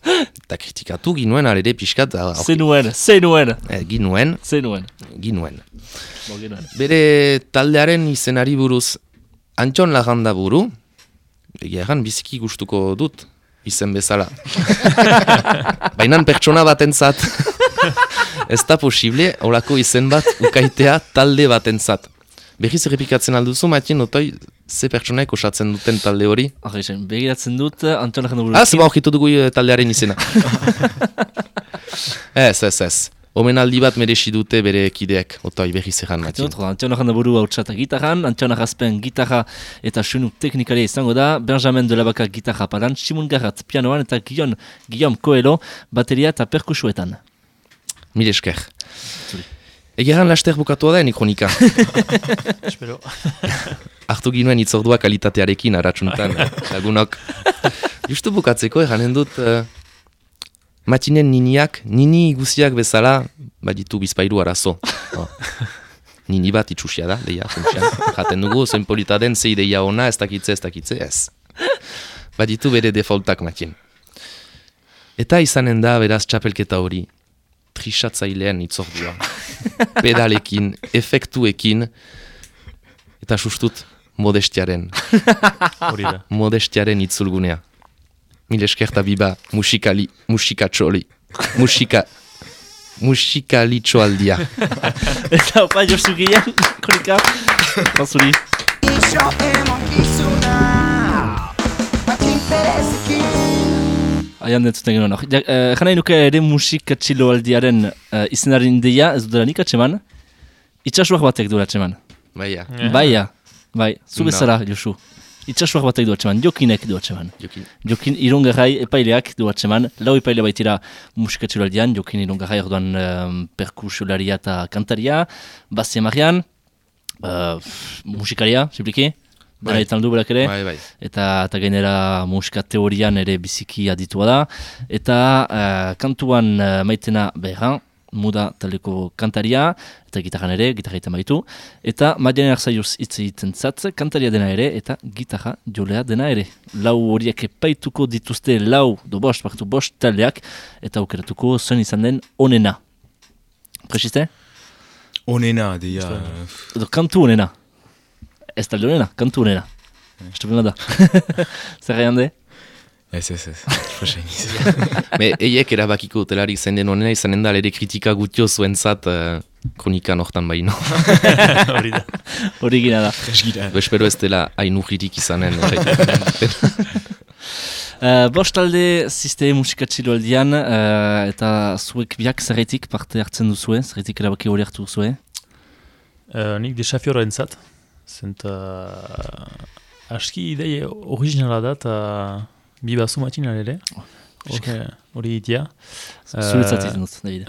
Eta kritikatu ginuen alere pixkat, a- Zenuen, zenuen, eh, ginuen, zenuen. ginuen. Bo, genuen. Bere taldearen izenari buruz, Antxon Laganda buru, egia egan biziki gustuko dut, izen bezala. *laughs* Baina pertsona batentzat ez da posible, holako izen bat ukaitea talde batentzat. Berriz errepikatzen alduzu, Matien, otoi, ze pertsonaek osatzen duten talde hori? Arra izan, begiratzen dut, Laganda buru. Ah, zeba horretu dugu eh, taldearen izena. *laughs* ez, ez, ez. Omenaldi bat merezi dute bere kideek, otoi berriz erran, Matien. Dut, Antion Laganda buru hau txata gitarran, Antion Arrazpen gitarra eta sunu teknikaria izango da, Benjamin Delabaka gitarra paran, Simon Garrat pianoan eta Guillaume, Guillaume Coelho bateria eta perkusuetan. Mil esker. Egeran laster bukatua da enik kronika. *laughs* Espero. *laughs* Artu ginuen itzordua kalitatearekin aratsuntan, *laughs* lagunok. Justu bukatzeko eganen dut, uh, matinen niniak, nini guziak bezala, baditu bizpairu arazo. Oh. Nini bat itxusia da, deia, funtsian. Jaten dugu, zen polita den, zei deia ona, ez dakitze, ez dakitze, ez. Baditu bere defaultak matin. Eta izanen da, beraz, txapelketa hori, trisatzailean itzordua. Pedalekin, efektuekin, eta sustut, modestiaren, *laughs* Hori da. modestiaren itzulgunea. Mil esker eta biba, musikali, musikatxoli, musika, musikalitxoaldia. *laughs* Eta opa, Josu Guillaume, kronika, bazuri. Iso emankizuna Bakin Aian detzuten genuen hor. Ja, eh, Jana inuke ere musika txiloaldiaren uh, izenaren deia, ez dudela nik atxeman, itxasuak batek duela atxeman. Baia, Eh. Baia, bai, zu No. bezala, Josu. Itxasuak batek du atxeman, jokinek du atxeman. jokin. Jokin irungarrai epaileak du atxeman, lau epaile baitira musika txiloaldian, jokin irungarrai orduan um, perkusularia eta kantaria, Bastia Marian, uh, musikaria, zipliki, Bai. dara itan du berak ere, Bai, bai. eta, eta gainera musika teorian ere biziki aditua da, eta uh, kantuan uh, maitena behan, muda taldeko kantaria, eta gitarran ere, gitarra egiten baitu, eta Marian Arzaiuz hitz egiten zatz, kantaria dena ere, eta gitarra jolea dena ere. Lau horiek epaituko dituzte lau, do bost, bakatu bost taldeak, eta aukeratuko zen izan den onena. Presiste? Onena, deia. Edo kantu onena. Ez talde onena, kantu onena. Estupena da. *laughs* Zer gaian de? Ez, ez, ez. Fresa *laughs* iniz. Me, eiek erabakiko utelarik zen den honena izanen da ere kritika gutio zuentzat uh, kronikan hortan baino. *laughs* Hori da. Hori gina da. Fresgira. Espero ez dela hainurririk izanen. Uh, bost talde ziste musika txiloaldian, uh, eta zuek biak zerretik parte hartzen duzue, zerretik erabaki hori hartu duzue. Uh, nik desafiora entzat. Zenta... aski idei originala da eta bi basu matina ere. Hori hori itia. Zuretzat izan dut, David.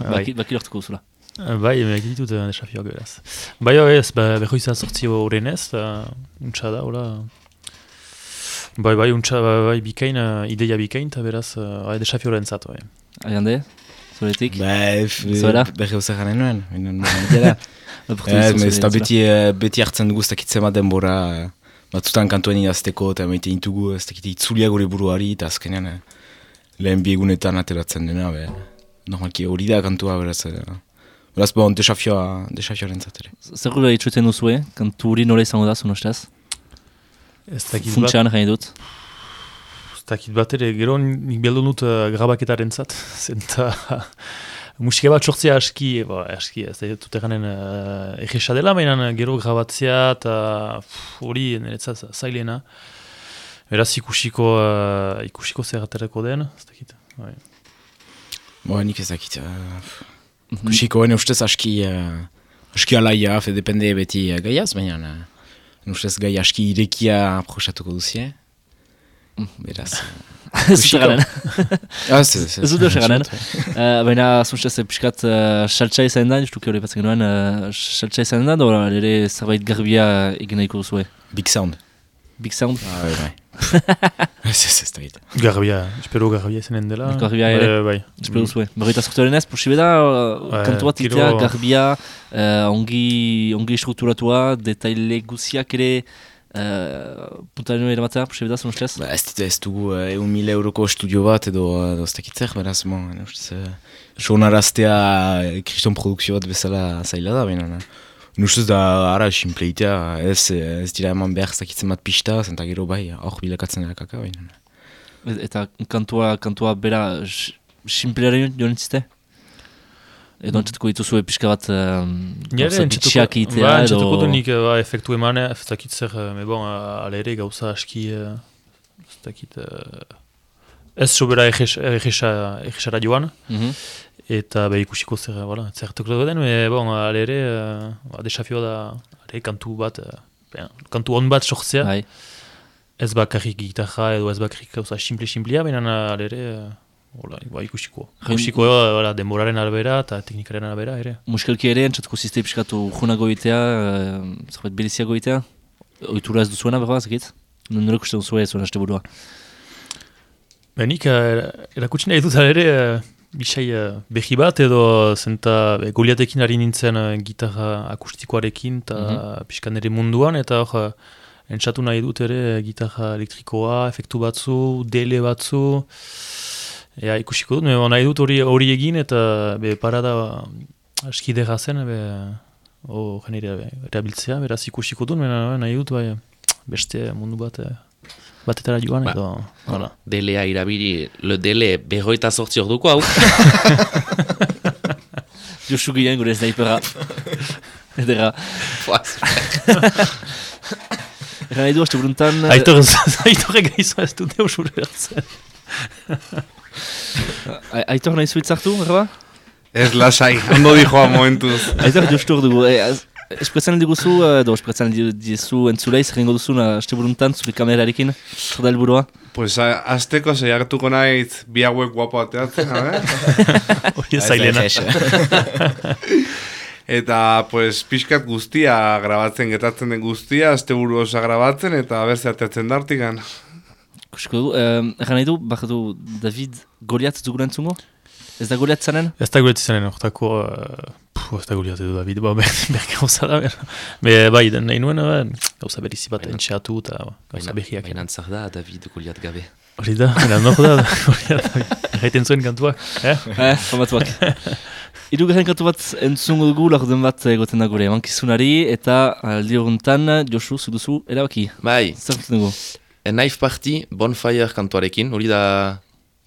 bai. Baki, lortuko duzula. Uh, Bai, emeak ditut uh, desafioak beraz. Bai, hori ez, ba, behoiza sortzi horren ez, uh, untsa da, hola. Bai, bai, untsa, bai, bai, bikain, uh, ideia bikain, eta beraz, uh, bai, desafiora entzat, bai. Aian de, zuretik. Ba, f... Zuera? Berre usa garen nuen. baina nuen da. *laughs* Aportu Ez, dizu ez da beti, eh, beti hartzen dugu ez dakitzen bat denbora. eh, Batzutan kantuan idazteko eta maite intugu ez dakite itzulia gure buruari eta azkenean eh, lehen biegunetan ateratzen dena. Be. Normalki hori da kantua beraz. eh, Beraz, bon, desafioa, desafioaren zatere. Zer gure itxuten duzue, kantu hori nola izango da, zuen ostaz? Ez dakit bat, Funtsean jain dut. ez dakit bat ere, gero nik beldon dut uh, grabaketaren zat, *laughs* zenta musika bat sortzea aski, ba, aski, ez da dut eganen uh, egesa dela, baina gero grabatzea eta hori niretzat zailena. Beraz ikusiko, uh, ikusiko zer aterako den, ez dakit. Bai. Boa, nik ez dakit. Uh, kusiko, ene ustez aski, uh, aski alaia, fe depende beti uh, gaiaz, baina uh, ustez gai aski irekia prosatuko duzie. Beraz. Ez dut garen. Ah, ez, ez, Ez dut garen. Baina, zuntzez, pixkat, uh, saltsa izan da, justuki hori batzen genuen, uh, saltsa izan da, dola, ere zerbait garbia egin nahiko duzue. Big sound. Big Sound. Ah, bai, bai. *laughs* Ez, ez, ez dakit. Garbia, espero garbia izanen dela. Garbia ere. Bai, bai. Espero duzue. Berroita sortuaren ez, posibe da, uh, Bai, kantu bat gero- itea, garbia, uh, ongi, ongi strukturatua, detaile guziak ere, uh, puntaren eramatea, posibe da, zuen ustez? Ba, ez, dit- ez dugu uh, eun mila euroko studio bat edo, edo ez dakit zer, beraz, bon, ene ustez, sonaraztea eh, kriston produkzio bat bezala zaila da, baina, ene ustez da, ara, simpleitea, ez, eh, ez dira eman behar ez dakitzen bat pista, zenta gero bai, hor bilakatzen dira kaka, baina. Eta kantua, kantua bera, simplearen joan entzite? Edo entzatuko dituzue pixka bat, um, bitxiak entzatuko, itea, ba, edo... entzatuko du nik ba, efektu eman, ez dakit zer, eh, me bon, eh, ala ere gauza aski, eh, ez dakit, eh, ez sobera egexara joan, Mhm. eta be ikusiko zer, eh, voilà, zer hartuko den, me bon, ala ere, eh, ba, desafio da, ala ere, kantu bat, eh, ben, kantu on bat sortzea, ez bakarrik gitarra edo ez bakarrik gauza simple-simplea, baina ala ere, eh, Hola, ba, ikusiko. Jain- Ikusiko, eh, hola, denboraren arabera eta teknikaren arabera ere. Muskelki ere, entzatuko ziste pixkatu junago itea, uh, zerbait beliziago itea? Oitura ez duzuena, berba, zekit? Nure kusten duzue zuen haste burua. Benik, uh, erakutsi nahi dut ere, bisai behi bat edo zenta uh, goliatekin ari nintzen gitarra akustikoarekin eta Mhm. pixkan ere munduan eta hor, entzatu nahi dut ere gitarra elektrikoa, efektu batzu, dele batzu, Ea, ikusiko dut, me, nahi dut hori hori egin eta be, parada aski derra zen, be, o, jenere be, erabiltzea, beraz ikusiko dut, mena, nahi dut bai, beste mundu bat, eh, batetara joan, Ba. edo, hala. Delea irabili, le dele berroita sortzi orduko hau. *laughs* Josu ginen gure snipera. Edera. Eran nahi du, haste buruntan... Aitor, *laughs* aitor gaizo ez dut deus ulertzen. A- Aitor nahi zuitz hartu, erba? Ez lasai, ondo dijoa momentuz. Aitor jostu hor dugu. E, az- espretzen diguzu, eh, edo espretzen di- dizu entzulei, zer gengo duzun haste buruntan, zure kamerarekin, zer da helburua? Pues a- azteko zeiartuko naiz bi hauek guapo ateatzen, a ver? *laughs* Hori ez zailena. *laughs* Eta, pues, pixkat guztia grabatzen, getatzen den guztia, azte buru osa grabatzen, eta berze ateatzen dartigan. Kusiko du, eh, eran nahi du, bakatu David Goliat dugu entzungo? Ez da Goliat zanen? Ez da guret izanen, ortako, uh, puh, ez da guret edo David, ba, *laughs* ber, ber gauza da, ber. Be, bai, den nahi nuen, ba, gauza berizi bat entxeatu eta gauza behiak. Baina antzak da, David Goliat gabe. Hori da, baina nor da, *laughs* hori da, erraiten zuen kantuak, eh? Eh, famatuak. *laughs* Irugarren kantu bat entzungo dugu laurden bat egoten da gure mankizunari eta aldi horrentan Josu zuduzu erabaki. Bai, Zer entzun dugu? Knife Party, Bonfire kantuarekin, hori da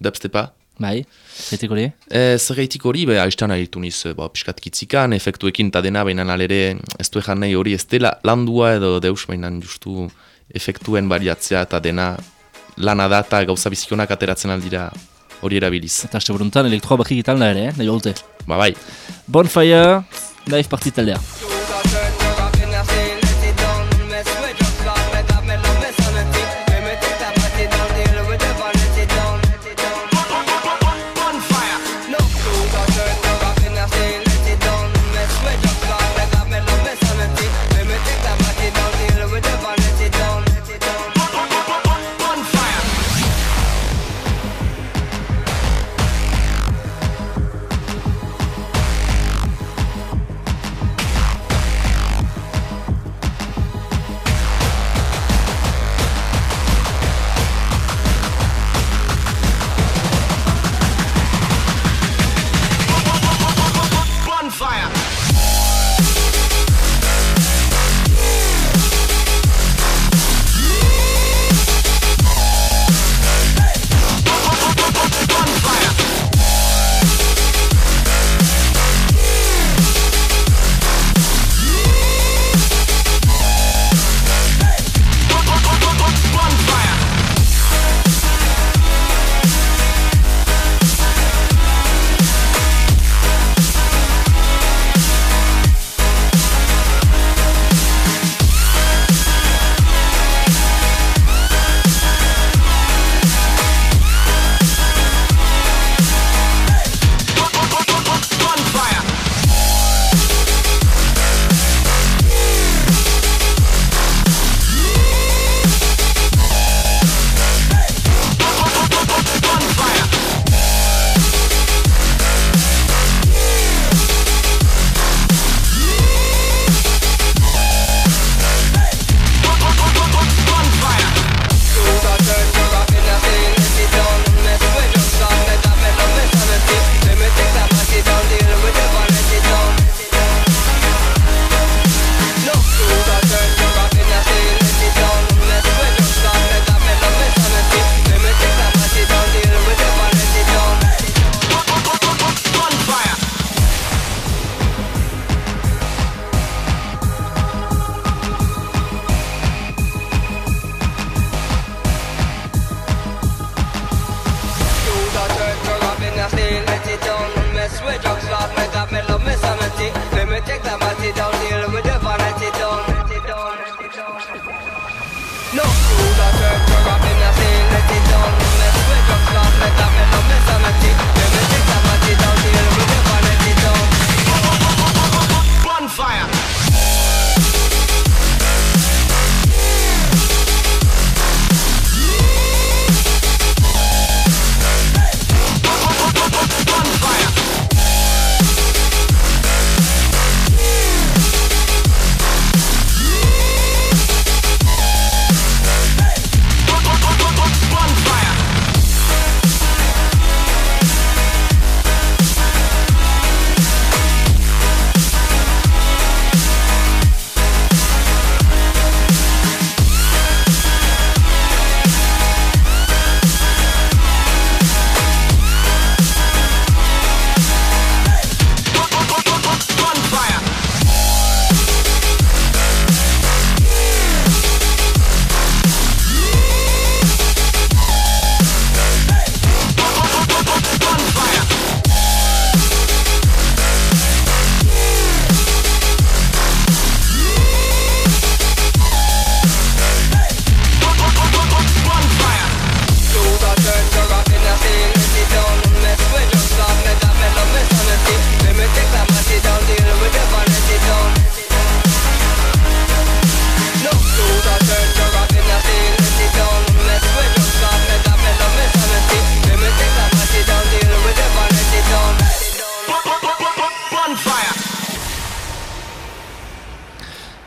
dubstepa. Bai, zaiteko hori? E, Zergaitik hori, be, aiztan aritu niz, e, ba, piskat kitzikan, efektuekin eta dena, baina alere ez du nahi hori ez dela landua edo deus, baina justu efektuen bariatzea eta dena lana da eta gauza bizikonak ateratzen aldira hori erabiliz. Eta haste buruntan elektroa bakik italna ere, eh? nahi holte. Ba bai, Bonfire, Live Party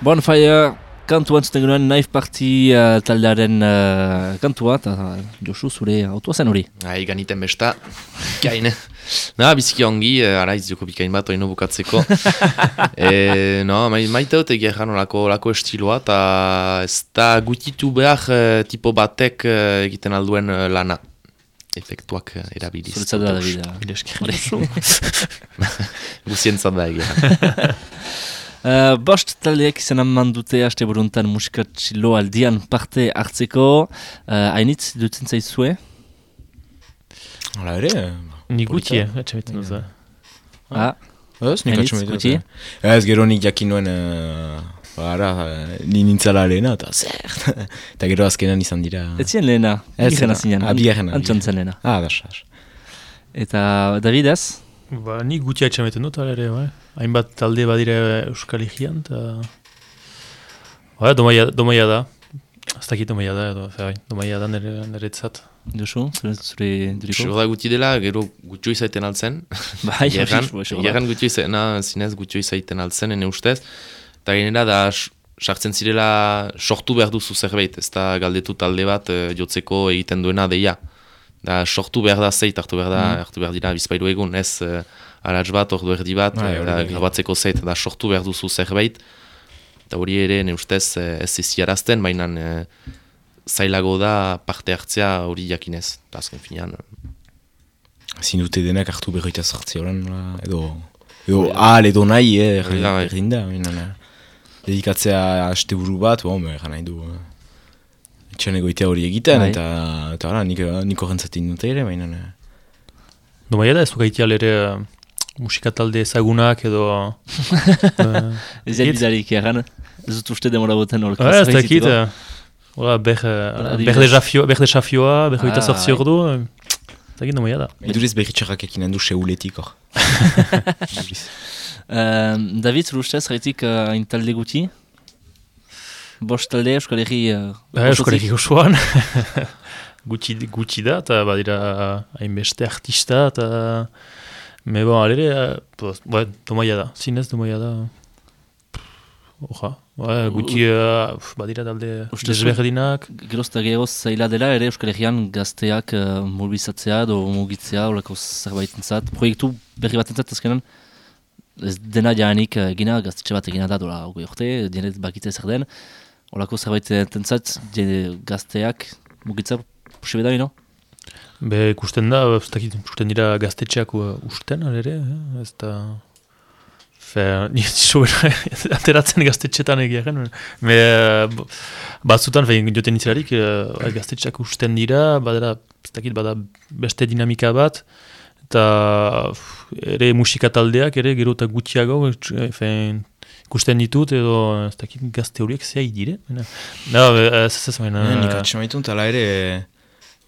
Bonfire, kantua entzuten genuen Knife Party uh, taldearen uh, kantua, eta Josu zure autua zen hori. Ai, ganiten besta, bikain. Na, biziki ongi, eh, araiz joko bikain bat, oino bukatzeko. *laughs* e, no, mai, maite dut egeran olako, olako estiloa, eta ez da gutitu behar eh, tipo batek eh, egiten alduen eh, lana. Efektuak eh, erabiliz. Zuretzat da. Mila esker. Hori. *laughs* *laughs* Guzientzat da egeran. Uh, bost taldeek izan haman dute haste buruntan musikatxilo aldian parte hartzeko. Uh, hainitz dutzen zaizue? Hala ere, Ni guti, eh, etxametan duz. Ah, ez, nik atxamaitu. guti? Ez, gero nik jakin nuen, uh, bara, uh, ni nintzala lehena, eta zer, *laughs* eta gero azkenan izan dira. etzien lehena, Ez, bigarren ah, zinean. ah, bigarrena, Antxan bigarrena. zen lehena. Ah, das, das. Eta David ez? Ba, ni guti etxametan dut, ere, bai. Hainbat talde badire Euskal Herrian, eta... Ba, domaia, domaia da. Ez dakit domaia da, edo, zer, bai, domaia da nire, niretzat. Josu, zure, zure duriko? Da guti dela, gero gutxo izaiten altzen. *laughs* Bai, da. gerran gutxo izaitena, zinez gutxo izaiten altzen, ene ustez. Eta gainera da, sartzen zirela sortu behar duzu zerbait, ez da galdetu talde bat eh, jotzeko egiten duena deia. Da, sortu behar da zeit, hartu behar da, hartu behar dira bizpailu egun, ez uh, arats bat, ordu erdi bat, eh, hori da, grabatzeko zeit, da sortu behar duzu zerbait. Eta hori ere, ne ustez, eh, ez iziarazten, baina eh, zailago da parte hartzea hori jakinez. Eta azken finean, eh, Ezin dute denak hartu berroita sortzi horan, edo, edo ahal edo nahi, eh, da, baina, eh, dedikatzea aste buru bat, bon, nahi du, eh, etxean egoitea hori egiten, Bai. eta, eta hala, nik, nik horrentzatik dute ere, baina, eh, Domaia da, ez du gaitia ere uh, musikatalde ezagunak edo... uh, *laughs* Ez da bidarik egan, ez dut uste demora boten horko. Ah, ez dakit, hola, ber, ber desafio, ber desafioa, ber hogeita Ah, sortzi ordu, uh, ez dakit domaia da. Edurez berritxarrak ekin handu seuletik hor. *laughs* *laughs* Eduriz. David, zure ustez, gaitik uh, hain talde guti? Bost talde, Euskal Herri... Eh, Euskal Herri osoan, *laughs* gutxi, gutxi da, eta badira hainbeste artista, eta... Me bon, alere, pues, ouais, domaia da, zinez domaia da. Oja, ouais, gutxi uh, badira talde desberdinak. Gerozta geroz zaila dela ere Euskal Herrian gazteak uh, mobilizatzea edo mugitzea olako zerbait entzat. Proiektu berri bat entzat azkenan ez dena jaanik uh, egina, gaztetxe bat egina da dola hogei urte, dienet bakitza zer den. Olako zerbait entzat gazteak mugitza posibe da, no? Be, ikusten da, ez dakit, ikusten dira gaztetxeak uh, usten, alere, eh? *laughs* ez da... Fe, ni sobera ateratzen gaztetxetan egiaren. Me, uh, batzutan, fe, joten itzelarik, uh, gaztetxeak usten dira, badera, ez dakit, bada beste dinamika bat, eta ere musika taldeak ere gero eta gutxiago, efen, ikusten ditut edo ez dakit gazte horiek zea dire. No, ez ez ez baina... Eh, Nik atxema ditut, ala ere,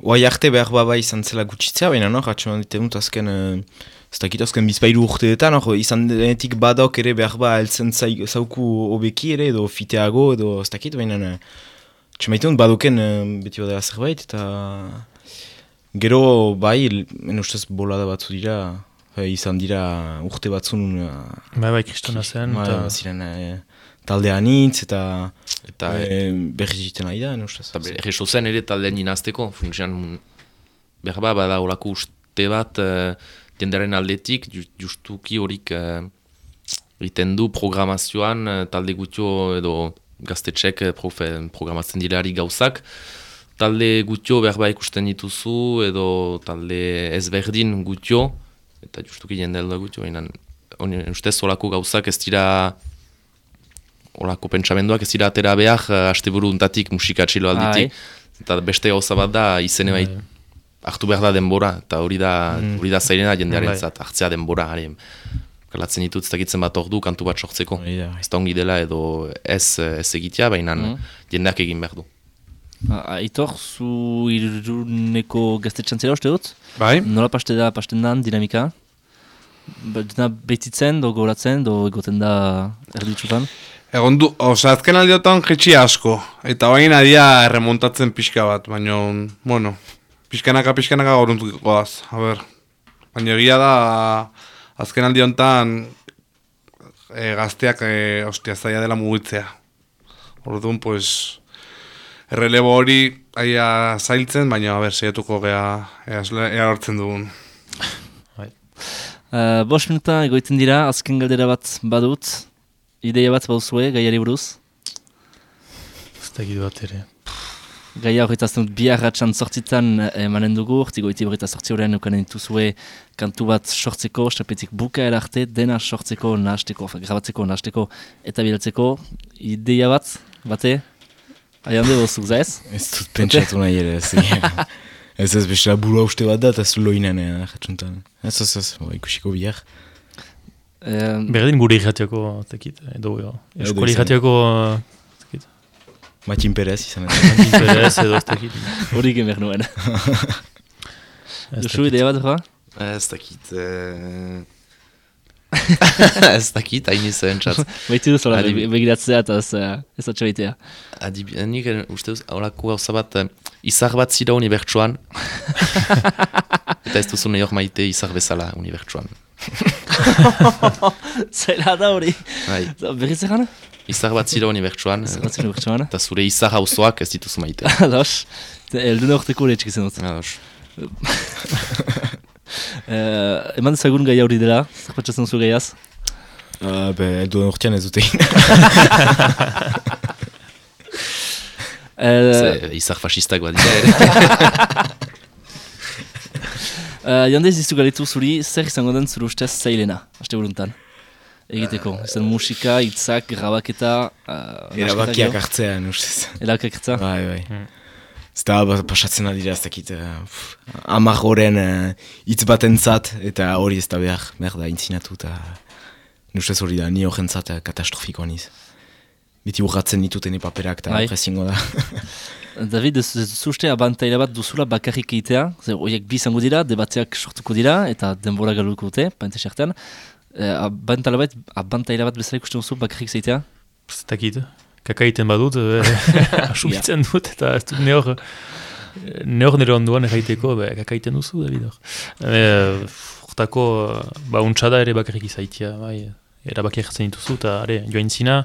oai arte behar baba izan zela gutxitzea, baina no, atxema ditut azken, eh, ez dakit azken bizpairu urteetan, no, izan denetik badok ere behar ba heltzen zai- zauku obeki ere, edo fiteago, edo ez dakit, baina eh, atxema ditut badoken eh, beti badela zerbait, eta gero bai, en ustez bolada batzu dira, eh, izan dira urte batzun, eh, Bai, bai, kristona zen. ma, eta- ziren eh, talde anitz, eta Eta, eh, berriz egiten ari da, en ustez. eta be- erreso zen ere taldean inazteko, funtsian behar ba, bada olako uste bat uh, jendaren aldetik, ju- justuki horik uh, egiten du programazioan eh, talde gutio edo gaztetxek eh, profe, programatzen dileari gauzak, talde gutio behar ba ikusten dituzu edo talde ezberdin gutio, eta justuki jende da gutio, baina ustez olako gauzak ez dira olako pentsamenduak ez dira atera behar uh, asteburu untatik musika txilo alditik. Eta beste gauza bat da izene bai hartu behar da denbora, eta hori da, hori da zailena jendearen zat, hartzea denbora, hari, kalatzen ditut ez dakitzen bat ordu kantu bat sortzeko. Bai. Ez da ongi dela edo ez, ez egitea, baina jendeak egin behar du. A- Aitor, zu iruneko gaztetxan zera uste dut? Bai? Nola paste da, pasten dan, dinamika? Ba, Dena behititzen, do goratzen, do egoten da erditzutan? Egon du, oza, azken aldiotan jetxi asko, eta bain adia remontatzen pixka bat, baina, bueno, pixkanaka, pixkanaka goruntu goaz, a ber. Baina egia da, azken aldi honetan e, gazteak, e, ostia, zaila dela mugitzea. Orduan, pues, errelebo hori aia zailtzen, baina, ber, saiatuko gea, ea, lortzen dugun. Uh, Bos minuta egoiten dira, azken galdera bat badut, ideia bat bauzue, gaiari buruz. Ez dakit bat ere. Gaia horretaz dut biarratxan sortzitan eh, emanen dugu, horti goiti horreta sortzi horrean eukanen dituzue kantu bat sortzeko, stapetik buka erarte, dena sortzeko, nahasteko, grabatzeko, nahasteko eta bidaltzeko. Ideia bat, bate? Aian de bozu, zaiz? Ez dut pentsatu nahi ere, ez. Ez ez bestela burua uste bat da, eta ez loinen, eh, jatsuntan. Ez ez ez, ba, ikusiko bihar. Eh, Berdin gure irratiako, ez dakit, edo, edo Edo eskola izan. irratiako, ez dakit, Matin Perez izan ez. interes edo ez dakit. Hori egin behar nuen. Ez Duzu ideia bat, joa? Ez dakit... eh, *laughs* ez dakit, hain izan txat. Baitu duzu, Adi- be- begiratzea eta ez, eh, ez atxabaitea. Adib, nik eh, uste duz, horako gauza bat, eh, izar bat zira unibertsuan. *laughs* eta ez duzu nahi hor maite izar bezala unibertsuan. Zaila *laughs* da hori. Bai, Berriz egan? izar bat zira unibertsuan. eh, Zeratzen urtsuan. Eta zure izar hauzoak ez dituzu maite. Ados. Elduna urteko hori etxik zenut. Ados. Eh, eman dezagun gai hori dela, zer patxatzen zu gaiaz? Uh, be, elduen urtean ez dute. *laughs* Eh, Ze, izar fasistak bat dira ere. *laughs* eh, Jandez dizu galetu zuri, zer izango den zure ustez zailena, haste buruntan? Egiteko, izan musika, hitzak, grabaketa... Uh, Erabakiak hartzea, ustez. Erabakiak hartzea? Bai, bai. Ez da, ba, pasatzen adira ez dakit, uh, amak horren uh, hitz batentzat, eta hori ez da behar, behar da intzinatu, eta nustez hori da, ni horrentzat uh, katastrofikoa niz. Beti urratzen dituten paperak, eta Bai. presingo da. *laughs* David, ez uste abantaila bat duzula bakarrik egitea, ze horiek bi izango dira, debateak sortuko dira, eta denbora galuko dute, painte xertan. Eh, abantaila bat, abantaila bat bezala ikusten duzu bakarrik zeitea? Ez dakit, kakaiten badut, *laughs* *laughs* e, asumitzen dut, eta ez dut nehor, nehor nire onduan erraiteko, be, kakaiten duzu, David hor. E, Hortako, ba, untxada ere bakarrik izaitia, bai, erabakiak hartzen dituzu, eta are, joain zina,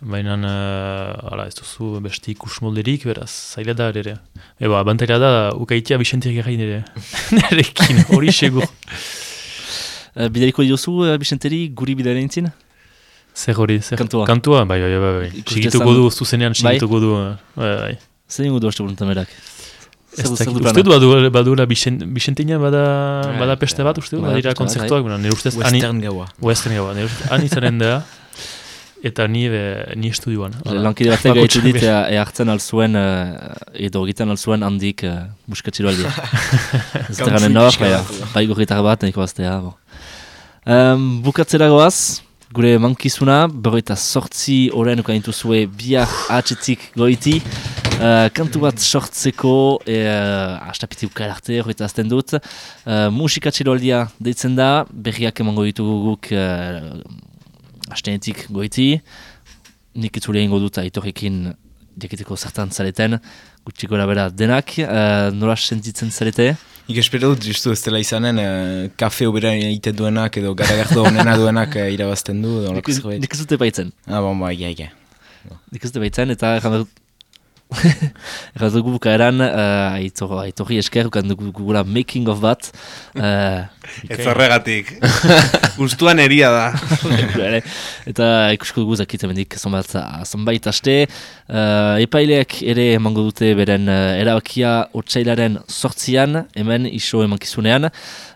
baina uh, ala, ez duzu beste ikus molderik, beraz, zaila da ere. Eba, abantaila da, ukaitia Vicente Gerrain ere, *laughs* nerekin, hori segur. Bidaliko diozu, Bixenteri, guri bidaren intzin? Zer hori, zer? Kantua. Kantua, bai, bai, bai, bai. Sigituko du, zuzenean Bai? sigituko du, eh, bai, bai. Zer ingo du haste buruntan berak? Uste du badu, badula Bixen- Bixentina bada, Bai, bada peste bat, uste du, bai, badira bat, konzertuak, bueno, nire ustez, ani, Western gaua. western gaua, nire ustez, ani zaren da, eta ni, be, ni estudioan. Lankide batek gaitu dit, ea hartzen alzuen, uh, edo egiten alzuen handik uh, muskatxiro aldia. *laughs* Ez da garen bai gorritar bat, nahiko aztea. Um, bukatzera goaz, gure mankizuna, berroita sortzi oren ukaintu zue biak atxetik goiti, Uh, kantu bat sortzeko, e, uh, astapiti ukail arte, horreta azten dut. Uh, musika txiloaldia deitzen da, berriak emango ditugu guk uh, astenetik goiti. Nik itzulea ingo dut aitorrekin jakiteko zertan zareten, gutxi gora bera denak, uh, nola sentitzen zarete? Nik espero dut justu ez dela izanen uh, kafe obera egiten duenak edo garagardo onena duenak uh, irabazten du Nik, ez dute baitzen. Ah, bon, ba, egia, egia. Nik ez dute baitzen, eta Erran dugu bukaeran, uh, aitor, aitorri esker, dugu gugula making of bat. Uh, Ez horregatik. *laughs* Gustuan eria da. Eta ikusko dugu zakit hemendik zonbait, zonbait aste. Uh, epaileak ere emango dute beren uh, erabakia otsailaren sortzian, hemen iso emankizunean.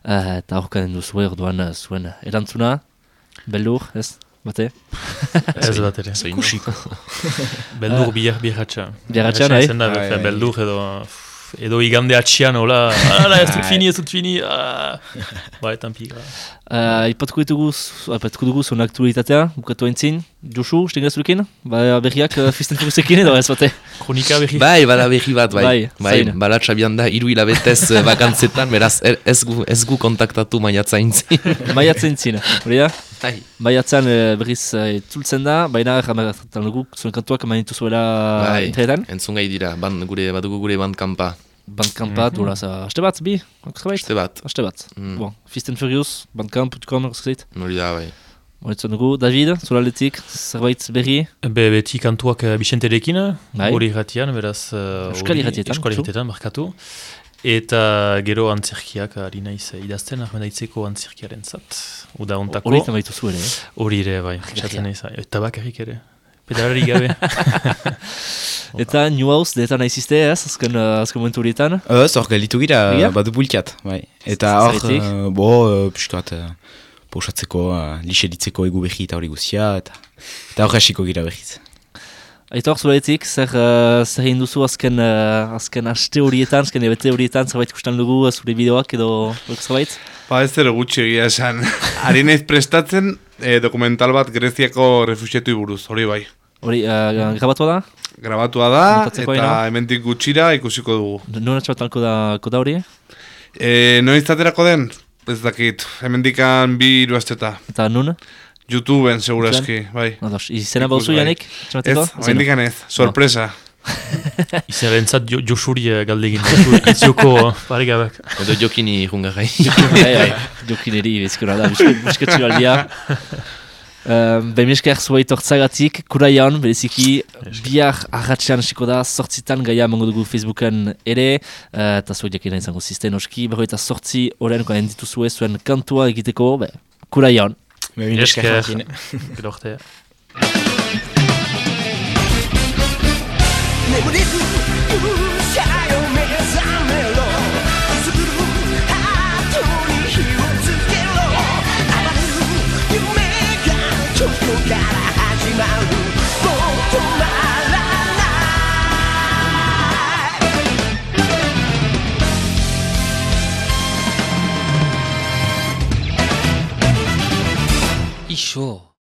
Uh, eta horkan duzue orduan uh, zuen erantzuna. Beldur, ez? Bate? Ez bat ere. Zein. *laughs* Beldur bihar biharratxa. Biharratxa, nahi? Da, fe, bai. beldur edo... Edo igande atxian, hola, ala, ez dut fini, ez dut fini, ah. Ba, etan pi, gra. Uh, ipatuko ditugu, ipatuko dugu zuen aktualitatea, bukatu entzin. Josu, stengazurekin? Ba, berriak uh, fisten furuzekin edo ez bate? Kronika berri. Bai, bada berri bat, bai. Bai, Bai, bala txabian da, iru hilabetez eh, bakantzetan, beraz, er- ez gu, ez gu kontaktatu maiatzaintzi. *laughs* Maiatzen zin, hori da? Bai. Maiatzen uh, berriz uh, itzultzen da, baina jamagatzen dugu zuen kantuak manitu zuela Bai, intretan. entzun gai dira, ban, gure, badugu gure bandkampa. Bandcamp bat, mm -hmm. aste bat, bi? Beste bat, Aste bat. Mm. Bon, Fist and Furious, bandcamp.com, zerbait. nori da, bai. Horitzen dugu, David, zura letik, zerbait berri? Be, beti kantuak uh, Bicenterekin, Bai. hori irratian, beraz... Uh, Euskal irratietan, Euskal irratietan, markatu. Eta gero antzerkiak ari naiz eh, idazten, ahmedaitzeko antzerkiaren zat. Uda ontako. Hori izan baitu zuela, eh? Hori ere, bai, naiz. Eta bakarrik ere. Pedalari gabe. *laughs* Eta New House, deetan nahi ziste, ez? Azken, uh, azken momentu horietan. Ez, hor galitu gira, Egia? badu bulkiat, bai. Eta hor, uh, bo, uh, piskat, uh, pausatzeko, uh, lixeditzeko egu behi eta hori guzia, eta eta hor hasiko gira behiz. Aitor, zura letik, zer, uh, zer egin duzu azken, uh, azken aste horietan, azken ebete horietan, zerbait ikusten dugu, zure bideoak edo zerbait? Ba ez ere gutxi egia esan. *laughs* Ari naiz prestatzen eh, dokumental bat Greziako refusietui buruz, hori bai. Hori, uh, grabatua da? Grabatua da, Montatzeko eta aina? hementik gutxira ikusiko dugu. Nuna txabatalko da, koda hori? E, noiz aterako den? Ez dakit, hemendikan bi hiru asteta. Eta nun? YouTubeen seguraski, bai. Ados, izena bauzu bai. janik? Ez, hemendikan ez, sorpresa. *laughs* Izarentzat jo, Josuri galdegin. *laughs* Itzioko pare gabek. Edo jokini jungarrai. Bai, bai, jokineri bezkora da, busketxu aldia. *laughs* Um, Bemesker zuait ortsagatik, kuraian, bereziki, bihar ahatxean hasiko da, sortzitan gaia emango dugu Facebooken ere, uh, eta zuait jakina izango zisten oski, berro eta sortzi horren koan dituzue zuen kantua egiteko, be, kuraian. Be, mila esker, Esker. Joaquin. Gero arte. 一说